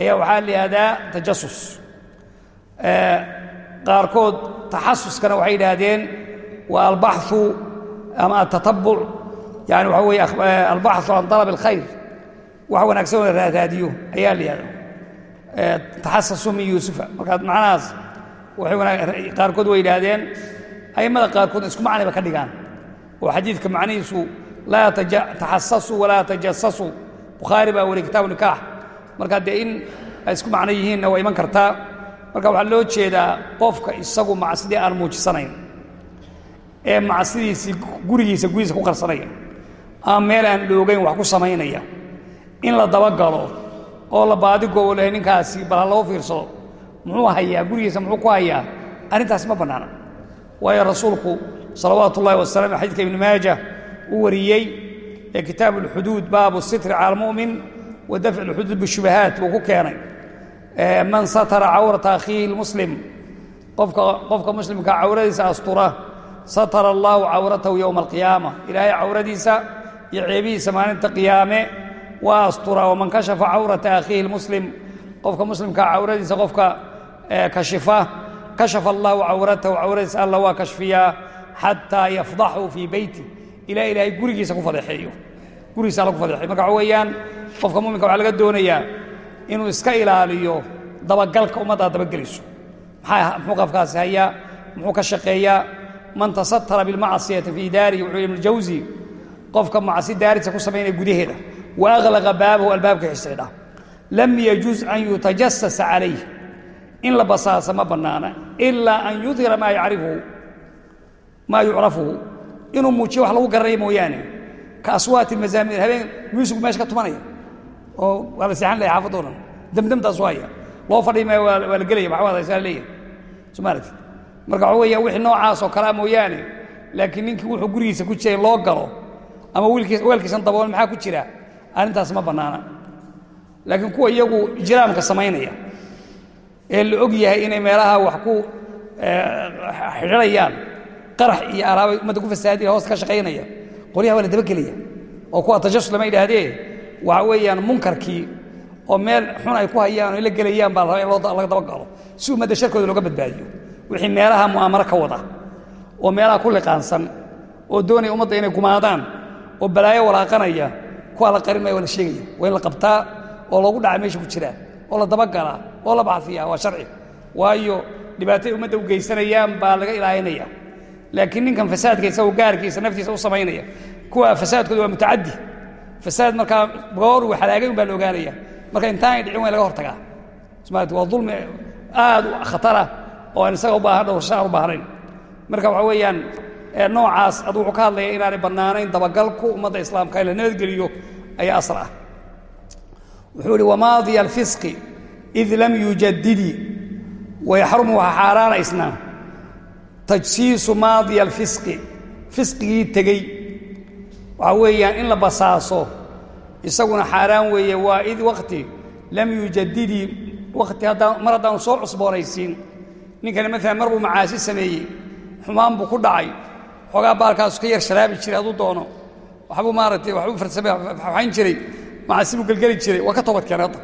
ayaa waxaa la yidhahdaa tajasus qaarkood taxasuskana waxay yidhaahdeen waa albaxu ama atatabuc yani waxa weye albaxu can dalab alkhayr wax wanaagsan oo la raadaadiyo ayaa la yihahdaa taxasasu min yuusufa. Markaad macnahaas qaarkood way yidhaahdeen a'immada qaarkood isku macnayba ka dhigaan. Oo xadiidka macnihiisu laa taxasasuu walaa tajasasuu bukhaari baa weli kitaabu nikaax. Marka dee in ay isku macno yihiinna waa iman kartaa. Marka waxaa loo jeedaa qofka isagu macsidii aan muujisanayn ee macsidiisii gurigiisa gudihiisa ku qarsanaya ama meel aan dhoogayn wax ku samaynaya in la dabagalo oo la baadigoo lehay ninkaasi bal ha loo fiirsado muxuu hayaa? Gurigiisa muxuu ku hayaa? Arrintaasi ma bannaana waayo rasuulku salawaatu ullahi wasalam xadiidka ibni maaja uu wariyey ee kitaabu ulxuduud baabu sitri cala wa dafci alxuduud bishubahaat buu ku keenay. Man satara cawrata akhiihi lmuslim qofka muslimka cawradiisa astura satara allaahu cawratahu yowma alqiyaama. Ilaahay cawradiisa iyo ceebihiisa maalinta qiyaame waa astura waman kashafa cawrata akhiihi lmuslim qofka muslimka cawradiisa qofka kashifa kashafa allahu cawratahu cawradiisa alla waa kashfiyaa xataa yafdaxuu fii beyti ilaa ilaahay gurigiisa ku fadeexeeyo gurigiisa alla ku fadeexeeyo marka waxa weeyaan qofka muminka waxaa laga doonayaa inuu iska ilaaliyo dabagalka ummaddaa dabagelayso. Maxaa muxuu qofkaasi hayaa? Muxuu ka shaqeeyaa? Man tasatara bilmacsiyati fii daarihi wuxuu ibnu jawsi qofka macsi daarisa ku samaynaya gudaheeda wa aglaqa baabahu albaabka xisayda lam an yutajasasa in la basaasa ma bannaana ilaa an yudhira maa yacrifuhu maa yucrafuhu inuu muujiyo wax lagu garanaya mooyaane. Ka aswaati mazaamir habeen muusigu meesha ka tumanaya. Oo waa la seexan laya xaafadoo dhan damdamtaasu haya loo fadhi maayo waa la gelaya maxaa hadaysaa leeyahay. Soo ma marka waxa weeya wixii noocaas oo kalea mooyaane laakiin ninkii wuxuu gurigiisa ku jiray loo galo ama weelkiisan dabool maxaa ku jira? Arrintaas ma bannaana. Laakiin kuwa iyagu ijraamka samaynaya ee la og yahay inay meelaha wax ku xidhanayaan qarax iyo alaabay ummadda ku fasaadaya hoosta ka shaqaynaya. Qolyaha waa la dabagelaya. Oo kuwa tajasus lama yidhaahdee? Waxa weeyaan munkarkii oo meel xun ay ku hayaan ay la gelayaan baa la rabaa in laga dabagalo si ummadda sharkooda looga badbaadiyo. Wixii meelaha mu'aamaro ka wada. Oo meelaha ku liqaansan. Oo doonaya ummadda inay gumaadaan. Oo balaayo walaaqanaya. Kuwa la qarin maya waa la sheegaya. Waa in la qabtaa oo loogu dhaca meesha ku jiraan oo la dabagalaa oo la bacfiyaa waa sharci. Waayo dhibaatay ummadda u geysanayaan baa laga ilaalinaya. Laakiin ninkan fasaadka isagoo gaarkiisa naftiisa u samaynaya. Kuwa fasaadkooda waa mutacadi fasaad markaa goor uu halaagay un baa la ogaanaya marka intaanay dhicin waa laga hortagaa. Smaarti waa dulmi aad u khatara oo aan isaga u baahan dhowrshaan u baahnayn. Marka waxa weeyaan noocaas adu wuxuu ka hadlaya inaanay bannaanayn dabagalku ummadda islaamka in la nabadgeliyo ayaa asal ah wuxuu ihi wamaadiya alfisqi id lam yujadidii wayaxrumu waxa xaaraanaysna tajsiisu maadiya alfisqi fisqigii tegey. Waxaa weeyaan in la basaaso isaguna xaaraan weeye waa id wakti lam yujadidii haddaan mar haddaanu soo cusboonaysiin. Ninkani maalan mar buu macaasi sameeyey xumaan buu ku dhacay. Xoogaa baalkaasu ka yar sharaabi jiray hadduu doono. Waxbuu maaragtay waxbuu farsame waxayn jiray macaasi buu gelgeli jiray. Waa ka toobad keenay hadda.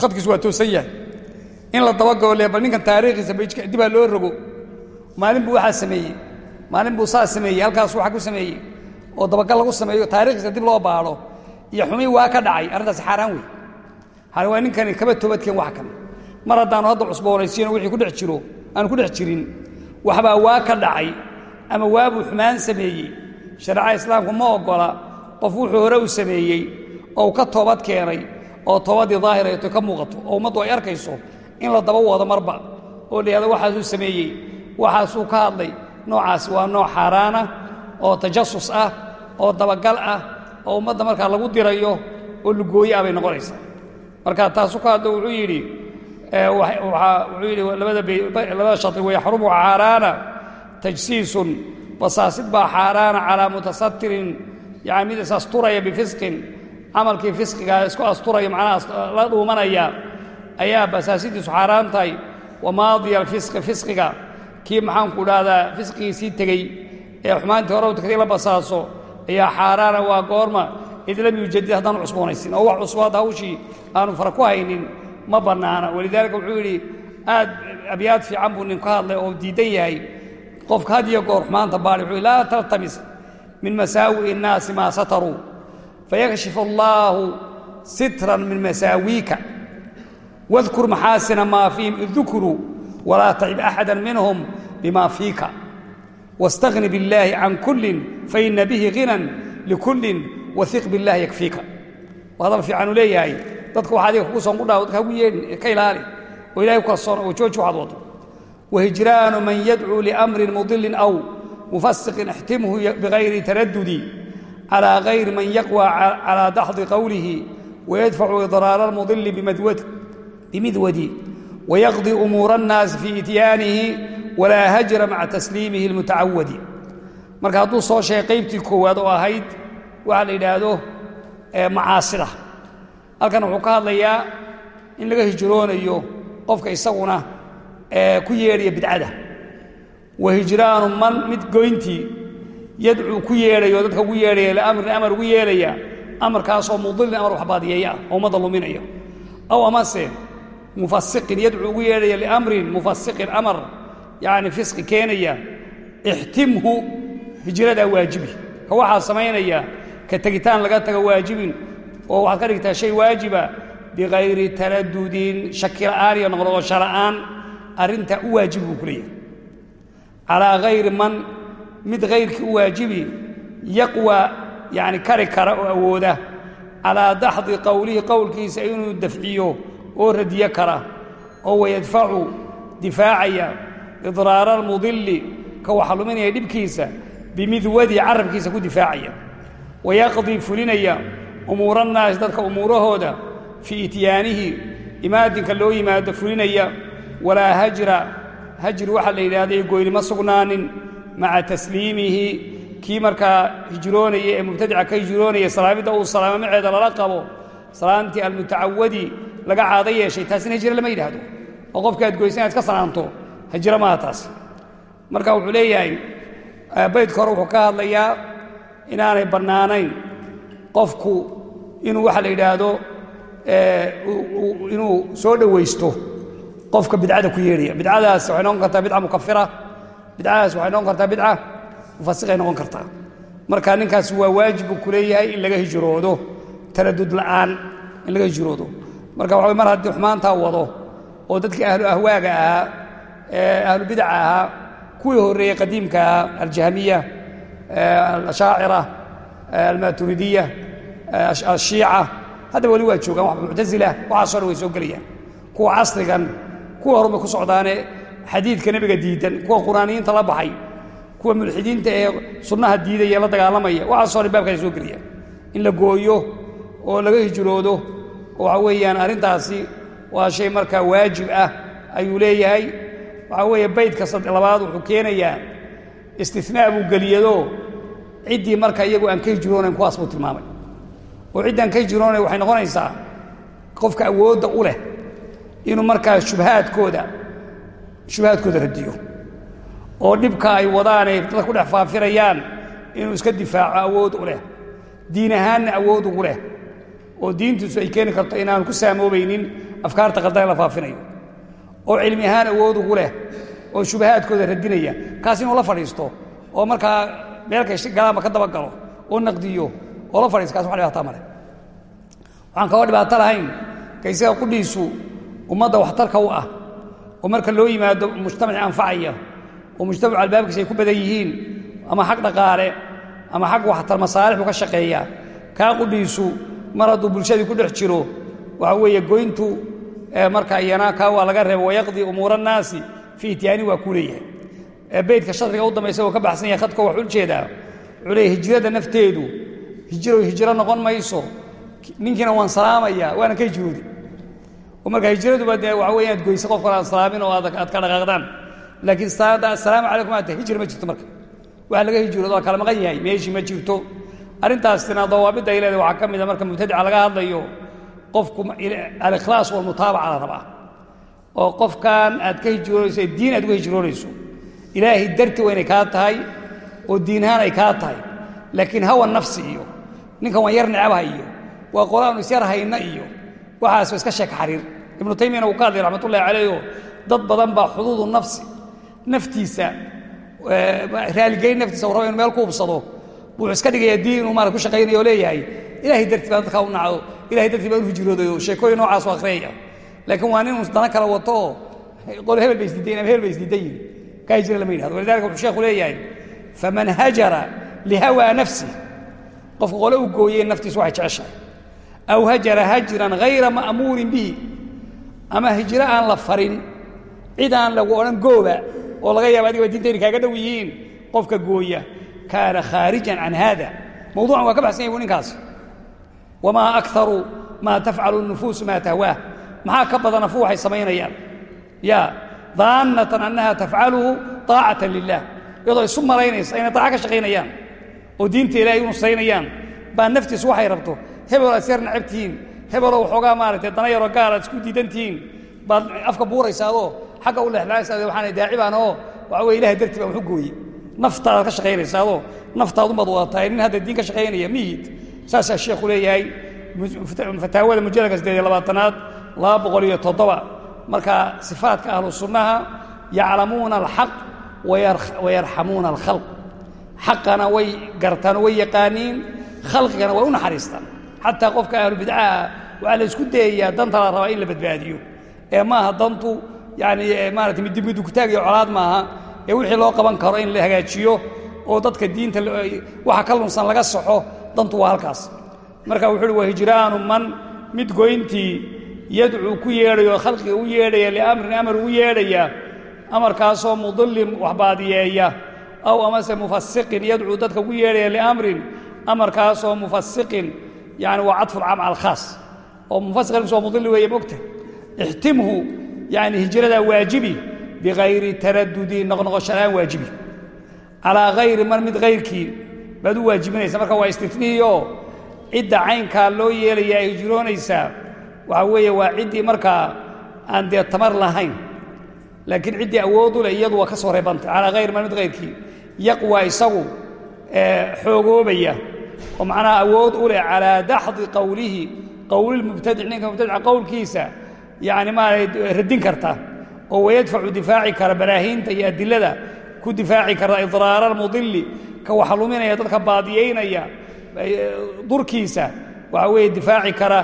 Khadkiisu waa toosan yahay. In la dabagoole bal ninkan taariikhiisa dibaa loo rogo. Maalin buu waxaa sameeyey. Maalin buu saa sameeyey halkaas waxa ku sameeyey. Oo dabagal lagu sameeyo taarikhdiisa dib loo baadho. Iyo xumi waa ka dhacay. Arrintaasi xaaraan wey hani waa ninkani kaba toobadkeen wax kan mar haddaanu hadda cusboonaysiino wixii ku dhex jiro aanu ku dhex jirin waxbaa waa ka dhacay ama waabuu xumaan sameeyey. Shareecada islaamku ma oggola qof wuxuu hore u sameeyey oo ka toobad keenay oo toobaddii daahirayto ka muuqato oo ummaddu ay arkayso in la daba wado marba. Oo la waxaasuu sameeyey waxaasuu ka hadlay noocaasi waa nooc xaaraana oo tajasus ah oo dabagal ah oo ummadda markaa lagu dirayo oo lugooye ah bay noqonaysaa. Marka taasu ka hadlo wuxuu yidhi wuxuu yidhi labada shari wayaxrumu xaaraana tajsiisun basaasid baa xaaraana calaa mutasatirin yani mid is asturaya bifisqin camalkii fisqigaa isku asturaya macnaha la dhuumanaya ayaa basaasidiisu xaaraan tahay. Wamaadiya alfisqi fisqiga kii maxaanku dhahdaa fisqigiisii tegey ee xumaantii hore u tagtay la basaaso ayaa xaaraana waa goorma. Id lam yujadid haddaan cusboonaysin oo wax cusbaad hawshii aanu fara ku haynin ma bannaana. Walidaalika wuxuu yidhi aad abyaad fiican buu nin ka hadlay oo diiddan yahay. Qofka had iyo goor xumaanta baadhi. Wuxuu laa taltamis min masaawi'i innaasi maa sataruu fayakshif allaahu sitran min masaawiika wadkur maxaasina maa fiihim id dukruu walaa tacib axada minhum bima fiika wاstagni biاllaahi can kullin faina bihi ghinan likullin waiq biاllahi yakfiika waa hadal fiicanuu leeyahay dadka waxa adiga kugu soon ku dhaw dadka hagu yeedhin ka ilaali oo ilahay ku kalsoon oo jooji waxaad wado wahijraanu man yadcuu liamrin mudilin aw mufasiqin ixtimhu bigayri taradudi calى gayri man yaqwى calى daxdi qowlihi wayadfacu idraara اlmudili bimidwadi wayaqdi umuura الnaasi fii ityaanihi walaa hajra maca tasliimihi اlmutacawadi marka hadduu soo sheegay qaybtii koowaad oo ahayd waxaa la yidhaahdo macaasida halkan wuxuu ka hadlayaa in laga hijroonayo qofka isaguna ku yeedhaya bidcada wa hijraanu man mid goyntii yadcuu ku yeedhayo dadka ugu yeedhaya liamrin amar ugu yeedhaya amarkaasoo mudilin amar waxbaadiyeeya ah oo ummadda luminaya aw amase mufasiqin yadcuu ugu yeedhaya liamrin mufasiqin amar yacni fisqi keenaya ixtimhu hijradaa waajibi. Ka waxaa samaynaya ka tegitaan laga taga waajibin oo waxaad ka dhigtaa shay waajiba bikayri taradudin shaki la'aan iyo noqnoqosho la'aan arrintaa u waajibi buu ku leeyahay. Calaa hayri man mid hayrkii u waajibi yaqwa yacni kari kara oo awooda. Calaa daxdi qowlihi qowlkiisa inuu dafciyo oo radiyo kara oo wayadfacu difaacaya idraara almudili ka waxa luminaya dhibkiisa bimidwadi carabkiisa ku difaacaya. Wayaqdii fulinaya umuurannaasi dadka umuurahooda fii ityaanihi imaadinka loo yimaado fulinaya. Walaa hajra hajri waxaa la yidhahday goynimo sugnaanin maca tasliimihi kii markaa hijroonaya ee mubtadica ka hijroonaya salaamidda uu salaamo maceeda lala qabo salaamtii almutacawadi laga caado yeeshay taasina hijro lama yidhaahdo. Oo qofka aad goysa inaad ka salaamto hijro maaha taas. Marka wuxuu leeyahay baydka hore wuxuu ka hadlayaa inaanay bannaanayn qofku inuu waxa la yidhaahdo inuu soo dhowaysto qofka bidcada ku yeedhaya. Bidcadaas waxay kartaa bidca mukafira bidcadaas waxay noqon kartaa bidca mufasiqay noqon kartaa. Marka ninkaas waa waajib buu ku leeyahay in laga hijroodo. Taradud la'aan in laga hijroodo. Marka waxa mar haddii xumaantaa wado oo dadkii ahlu ahwaaga ahaa ahlu bidaca ahaa kuwii horreeyey qadiimka ahaa aljahmiya alashaacira almaturidiya ashiica haddaba weli waa joogaan muctasila waxaaso dhan way soo gelayaan. Kuwa casrigan kuwa horumay ku socdaane xadiidka nebiga diidan kuwa qur'aaniyiinta la baxay kuwa mulxidiinta ee sunnaha diidaya la dagaalamaya waxaasoo dhan baabkaay soo gelayaan in la gooyo oo laga hijroodo oo waxa weeyaan arrintaasi waa shay markaa waajib ah ayuu leeyahay. Waxaa weeye baydka labaad wuxuu keenayaa istinaa buu geliyado ciddii marka iyagu aan ka hijroonayn kuwaas buu tilmaamay. Oo ciddaan ka hijroonayn waxay noqonaysaa qofka awoodda u leh inuu markaa shubhaadkooda shubhaadkooda radiyo oo dhibka ay wadaanay dadka ku dhex faafirayaan inuu iska difaaco awood u leh diin ahaanna awood ugu leh oo diintiisu ay keeni karto inaanu ku saamoobaynin afkaarta qaldan la faafinayo oo cilmi ahaan awood ugu leh oo shubahaadkooda radinaya kaas inuu la fadhiisto oo markaa meelkay galaanba ka dabagalo oo naqdiyo oo la fadhiisto kaas wax dhibaataa male waxaan kaloo dhibaato lahayn kaysaga qudhiisu ummadda waxtarka u ah oo marka loo yimaado mujtamaci anfacaya oo mujtamacu albaabkiisa ay ku badan yihiin ama xag dhaqaale ama xag waxtar masaalix buu ka shaqeeyaa kaa qudhiisu mar hadduu bulshadii ku dhex jiro waxa weeye goyntu marka iyana kaa waa laga reeba wayaqdii umuura annaasi fii ityaani waa kuu leeyahay. Beydka shadriga u dambaysa oo ka baxsan yahay khadka waxu u jeedaa wuxuu hijrada nafteedu hijro hijro noqon mayso ninkiina waan salaamaya waana ka hijroodi oo marka hijraduba dee waxa weya aad goysa qofkan salaamin oo aad ka dhaqaaqdaan. Laakiin assalaamu calaykum aad hijra ma jirto marka. Waxa laga hijroodo waa kala maqan yahay meeshii ma jirto. Arrintaasina dawaabidda ay leedahay waxaa mida marka mubtadica laga hadlayo qofku alikhlaas walmutaabaca la rabaa. Oo qofkan aad ka hijroonayso diin aad uga hijroonayso ilaahay darti waa inay tahay oo diinahaan ay kaa tahay. Laakiin hawa nafsi iyo ninkan waan yar necabha iyo waa qolaanu isyar hayna iyo waxaas iska sheeka xariir. Ibnu taymiyana uu ka hadlay raxmatullahi calayho dad badan baa xuduudu nafsi naftiisa raaligelin naftiisa uu raba meel ku hubsado. Wuxuu iska dhigayaa diin inuu maarad ku oo leeyahay. Ilahay dartii baa dadkaa u nacdo. Dartii baa u hijroodayo sheekooyin noocaas u akhriyaya laakiin waa nin dana kala wato oo qolo hebel bay isdiidayin hebel bay isdiidayin kaa hijra lama yidhahdo. Walidalika wuxuu sheekhu leeyahay faman hajara lihawaa nafsi qofka qole u gooyey naftiisu waxay jeceshahay aw hajara hajran hayra ma'muurin bihi ama hijro aan la farin cid aan lagu odhan gooba oo laga yaaba adiga ba diintayni kaaga dhow yihiin qofka gooya kaana khaarijan can haada mawduucan waa ka baxsan yahy bu ninkaas wamaa akaru maa tafcalu nufuusu maa tahwaah ka badan afu waxay samaynayaan ya daannatan annaha tafcaluhu طaacatan lilah iyadoo isu malaynaysa inay طaaca ka oo diinta ilaahay u nusaynayaan baa naftiisu waxay rabto hebel aad seer nacab tihiin. Hebeloo waxoogaa maaragtay dana yaroo gaal aad isku diidan tihiin. Baad afka buuraysa adoo xagga u leexleexaysa waxaana oo waxa weye ilahay dartii baan waxu gooye naftaadaad ka shaqaynaysa adoo naftaadunbaad wadatahay nin hadda diin ka shaqaynaya mihid saasaa sheekhu leeyahay fataawada mujalladka siddeed iyo labaatanaad laba boqol iyo toddoba. Marka sifaadka ahlu sunnaha yaclamuuna alxaq wayarxamuuna alkhalq xaqana way gartaan way yaqaaniin khalqigana way u naxariistaan xataa qofka ahlu bidcaha waxaa la isku dayayaa danta la rabaa in la badbaadiyo. Ee maaha dantu yani maarata midimidugtaag iyo colaad maaha ee wixii loo qaban karo in la hagaajiyo oo dadka diinta waxa ka lunsan laga saxo dantu waa halkaas. Marka wuxu uhi wa hijraanu man mid goyntii yadcuu ku yeedhayo khalqiga u yeedhaya liamrin amar ugu yeedhaya amarkaasoo mudilin waxbaadiyeeya aw amase mufasiqin yadcuu dadka ugu yeedhaya liamrin amarkaasoo mufasiqin yani waa cadfu lcaam cala alkhaas oo mufasiqinso mudili weeye mogta ixtimhu yani hijradaa waajibi bikayri taradudi noqnoqoshalaan waajibi. Calaa hayri man mid hayrkii baad u waajibinaysa marka waa istifnihioo cidda caynkaa loo yeelaya ay hijroonaysaa waxaa weeye waa ciddii markaa aan dee tamar lahayn. Laakiin ciddii awood u leh iyadu waa ka soo reebantay calaa hayri mid hayrkii yaqwa isagu xoogoobaya oo macnaha awood u leh calaa daxdi qowlihi qowlilmubtadic ninka mubtadica qowlkiisa yacni maarata radin karta oo wayadfacu difaaci kara baraahiinta iyo adilada ku difaaci karta idraara almudili ka wax luminaya dadka baadiyaynaya durkiisa waxa weeye difaaci kara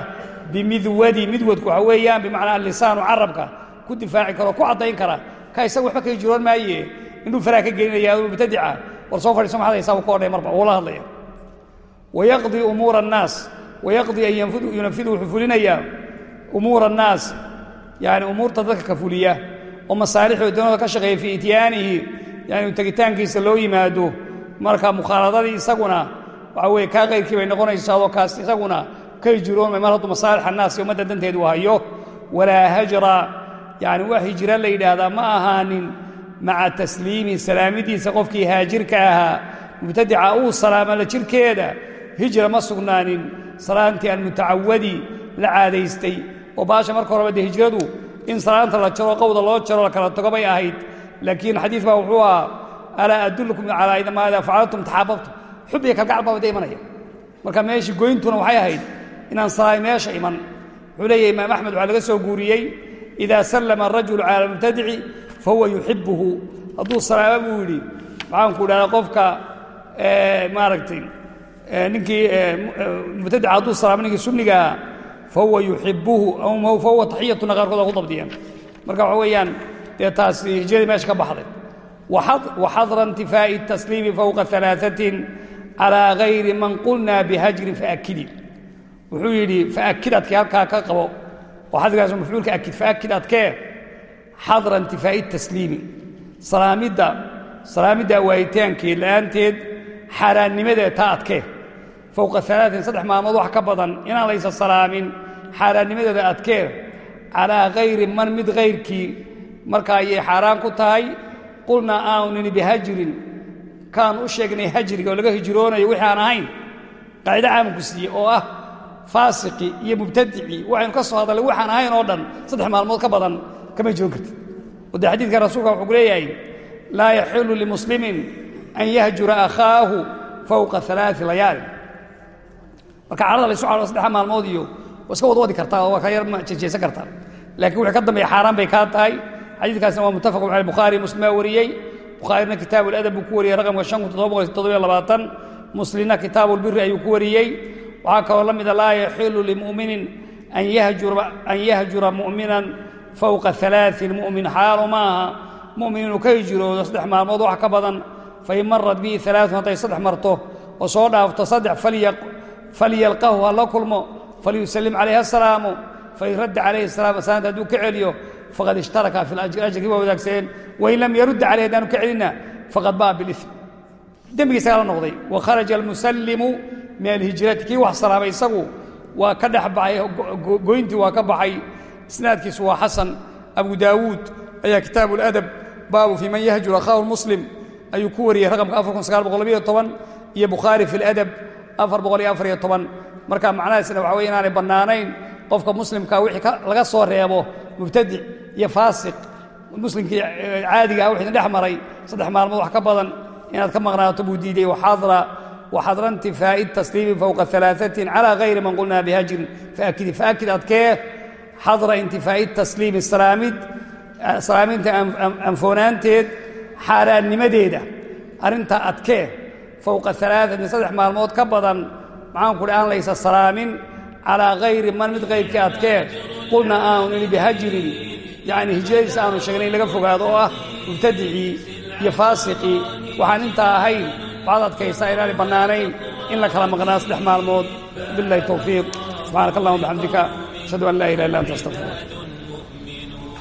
bimidwadi midwadku waxa weeyaan bimacnaa lisaanu carabka ku difaaci kara oo ku caddayn kara ka isaga waxba ka hijiroon maaye indhuu faraha ka gelinaya mubtadica war soo fadhiiso maxad haysaa uu ka hadlaya wayaqdii umuura annaas wayaqdii an yunafidu wuxuu fulinayaa umuura annaas yani umuurta dadka ka fuliya oo masaalixoo doonada ka shaqeeya fii ityaanihi yani tegitaankiisa loo yimaado marka mukhaaladadii isaguna waxa weye kaa kayrkii bay noqonaysaa oo kaas isaguna ka hijiroonmay mar hadduu masaalix annaas iyo ummadda danteedu hayo walaa hajra yani wax hijra la yidhaahdaa ma ahaanin maca tasliimi salaamidiisa qofkii haajirka ahaa mubtadica uu salaama la jirkeeda hijra ma sugnaanin. Salaantii almutacawadi la caadaystay. Oo baasha marka horeba dee hijradu in salaanta la jaro qowda loo jaro la kala tago bay ahayd. Laakiin xadiis baa wuxuu ahaa alaa adullukum calaa maa idaa facaltum taxaababtum. Xubbiga kalgacal baa wada imanaya. Marka meeshii goyntuna waxay ahayd inaan salaay meesha iman. Wuxuu leeyahy imaam axmed waxaa laga soo guuriyey idaa sallama arajulu cala almubtadici fahuwa yuxibuhu hadduu salaamo buu yidhi maxaanku idhahdaa qofka maaragtay ninkii mubtadica hadduu salaamo ninkii sunnigaa fahuwa yuxibuhu fahuwa taxiyatuna qaarkood ku dabdiyeen. Marka waxa weeyaan dee taas hijradii meesha ka baxday. Waxadra intifaa'i tasliimi fowqa alaaثatin calaa gayri man qulna bihajrin faakidi. Wuxuu yidhi faakid adkee halkaa ka qabo oo xadrigaas mafcuulka akid faakid adkee xadra intifaa'i tasliimi. Salaamidda salaamidda waayitaankeed la'aanteed xaaraannimadeed taa adkee fowqa alaain saddex maalmood wax ka badan inaan laysa salaamin xaaraannimadeeda adkee calaa hayri man mid hayrkii marka ayay xaaraan ku tahay qulnaa aanu nini bihajrin kaanu u sheegnay hajriga oo laga hijroonayo wixii aan ahayn qaacido caamku siiye oo ah faasiqii iyo mubtadicii waxaynu ka soo hadallay waxaan ahayn oo dhan saddex maalmood ka badan kama hijroon kartid. Dee xadiidka rasuulka wuxuu ku leeyahay laa yaxilu limuslimin an yahjura akhaahu fowqa alaai layaalin marka cadhada laysu cadho saddexa maalmood iyo waa iska wadwadi kartaa waa ka yar jejeesan kartaa lakiin wixii ka dambeeya xaaraan bay kaa tahay. Xadiidkaasna waa muttafaqun cala bukhaari muslim baa wariyey. Bukhaarina kitaabu ladab buu ku wariyey raqamka shan muslimna kitaabu lbiri ayuu ku wariyey. Waxaa kaloo la mida laa yaxilu limuminin an yahjura mu'minan fowqa alaain mu'min. Xaalu maaha mu'min inuu ka hijroodo saddex maalmood wax ka badan fain marat bihi alaaun hadday saddex marto oo soo dhaafto saddex falyalqahu ha la kulmo falyusallim calayhi asalaamu fain radda calayhi salaam salaanta hadduu ka celiyo faqad ishtaraka fi lajri ajrkii waa wadaagsadeen wain lam yarudda calayh haddaanu ka celinna faqad ba'a bilim dembigiisagaa la noqday. Wa kharaja almusallimu min alhijrati kii wax salaamay isagu waa ka dhex baxay goyntii waa ka baxay. Isnaadkiisu waa xasan. Abu daawuud ayaa kitaabu اladab baabu fii man yahjur akhaahu muslim ayuu ku wariyey raqamka iyo bukhaari fi ladab marka macnahaasna waxa wey inaanay bannaanayn qofka muslimka wixii laga soo reebo mubtadic iyo faasiq muslimkii caadiga ah wixii dhex maray saddex maalmood wax ka badan inaad ka maqnaato buu diiday waxadra intifaa'i tasliimi fowqa alaaثatin calى hayri man qulna bihajrin faakidi faakid adkee xadra intifaa'i tasliimi salaamid salaaminta anfoonaanteed xaaraannimadeeda. Arrintaa adkee fowqa alaaثatin saddex maalmood ka badan maxaanku hi aan laysa salaamin calaa hayri man mid kayrkii adkee. Qulna aanu nini bihajrin yacni hijradiisa aanu sheegnay in laga fogaado oo ah mubtadicii iyo faasiqii. Waxaan intaa ahayn waxaad adkaysaa inaanay bannaanayn in la kala maqnaa saddex maalmood. Bilahi towfiiq subxaanaka allahuma bxamdika ashhadu an laa ilah illa anta astaqfiruk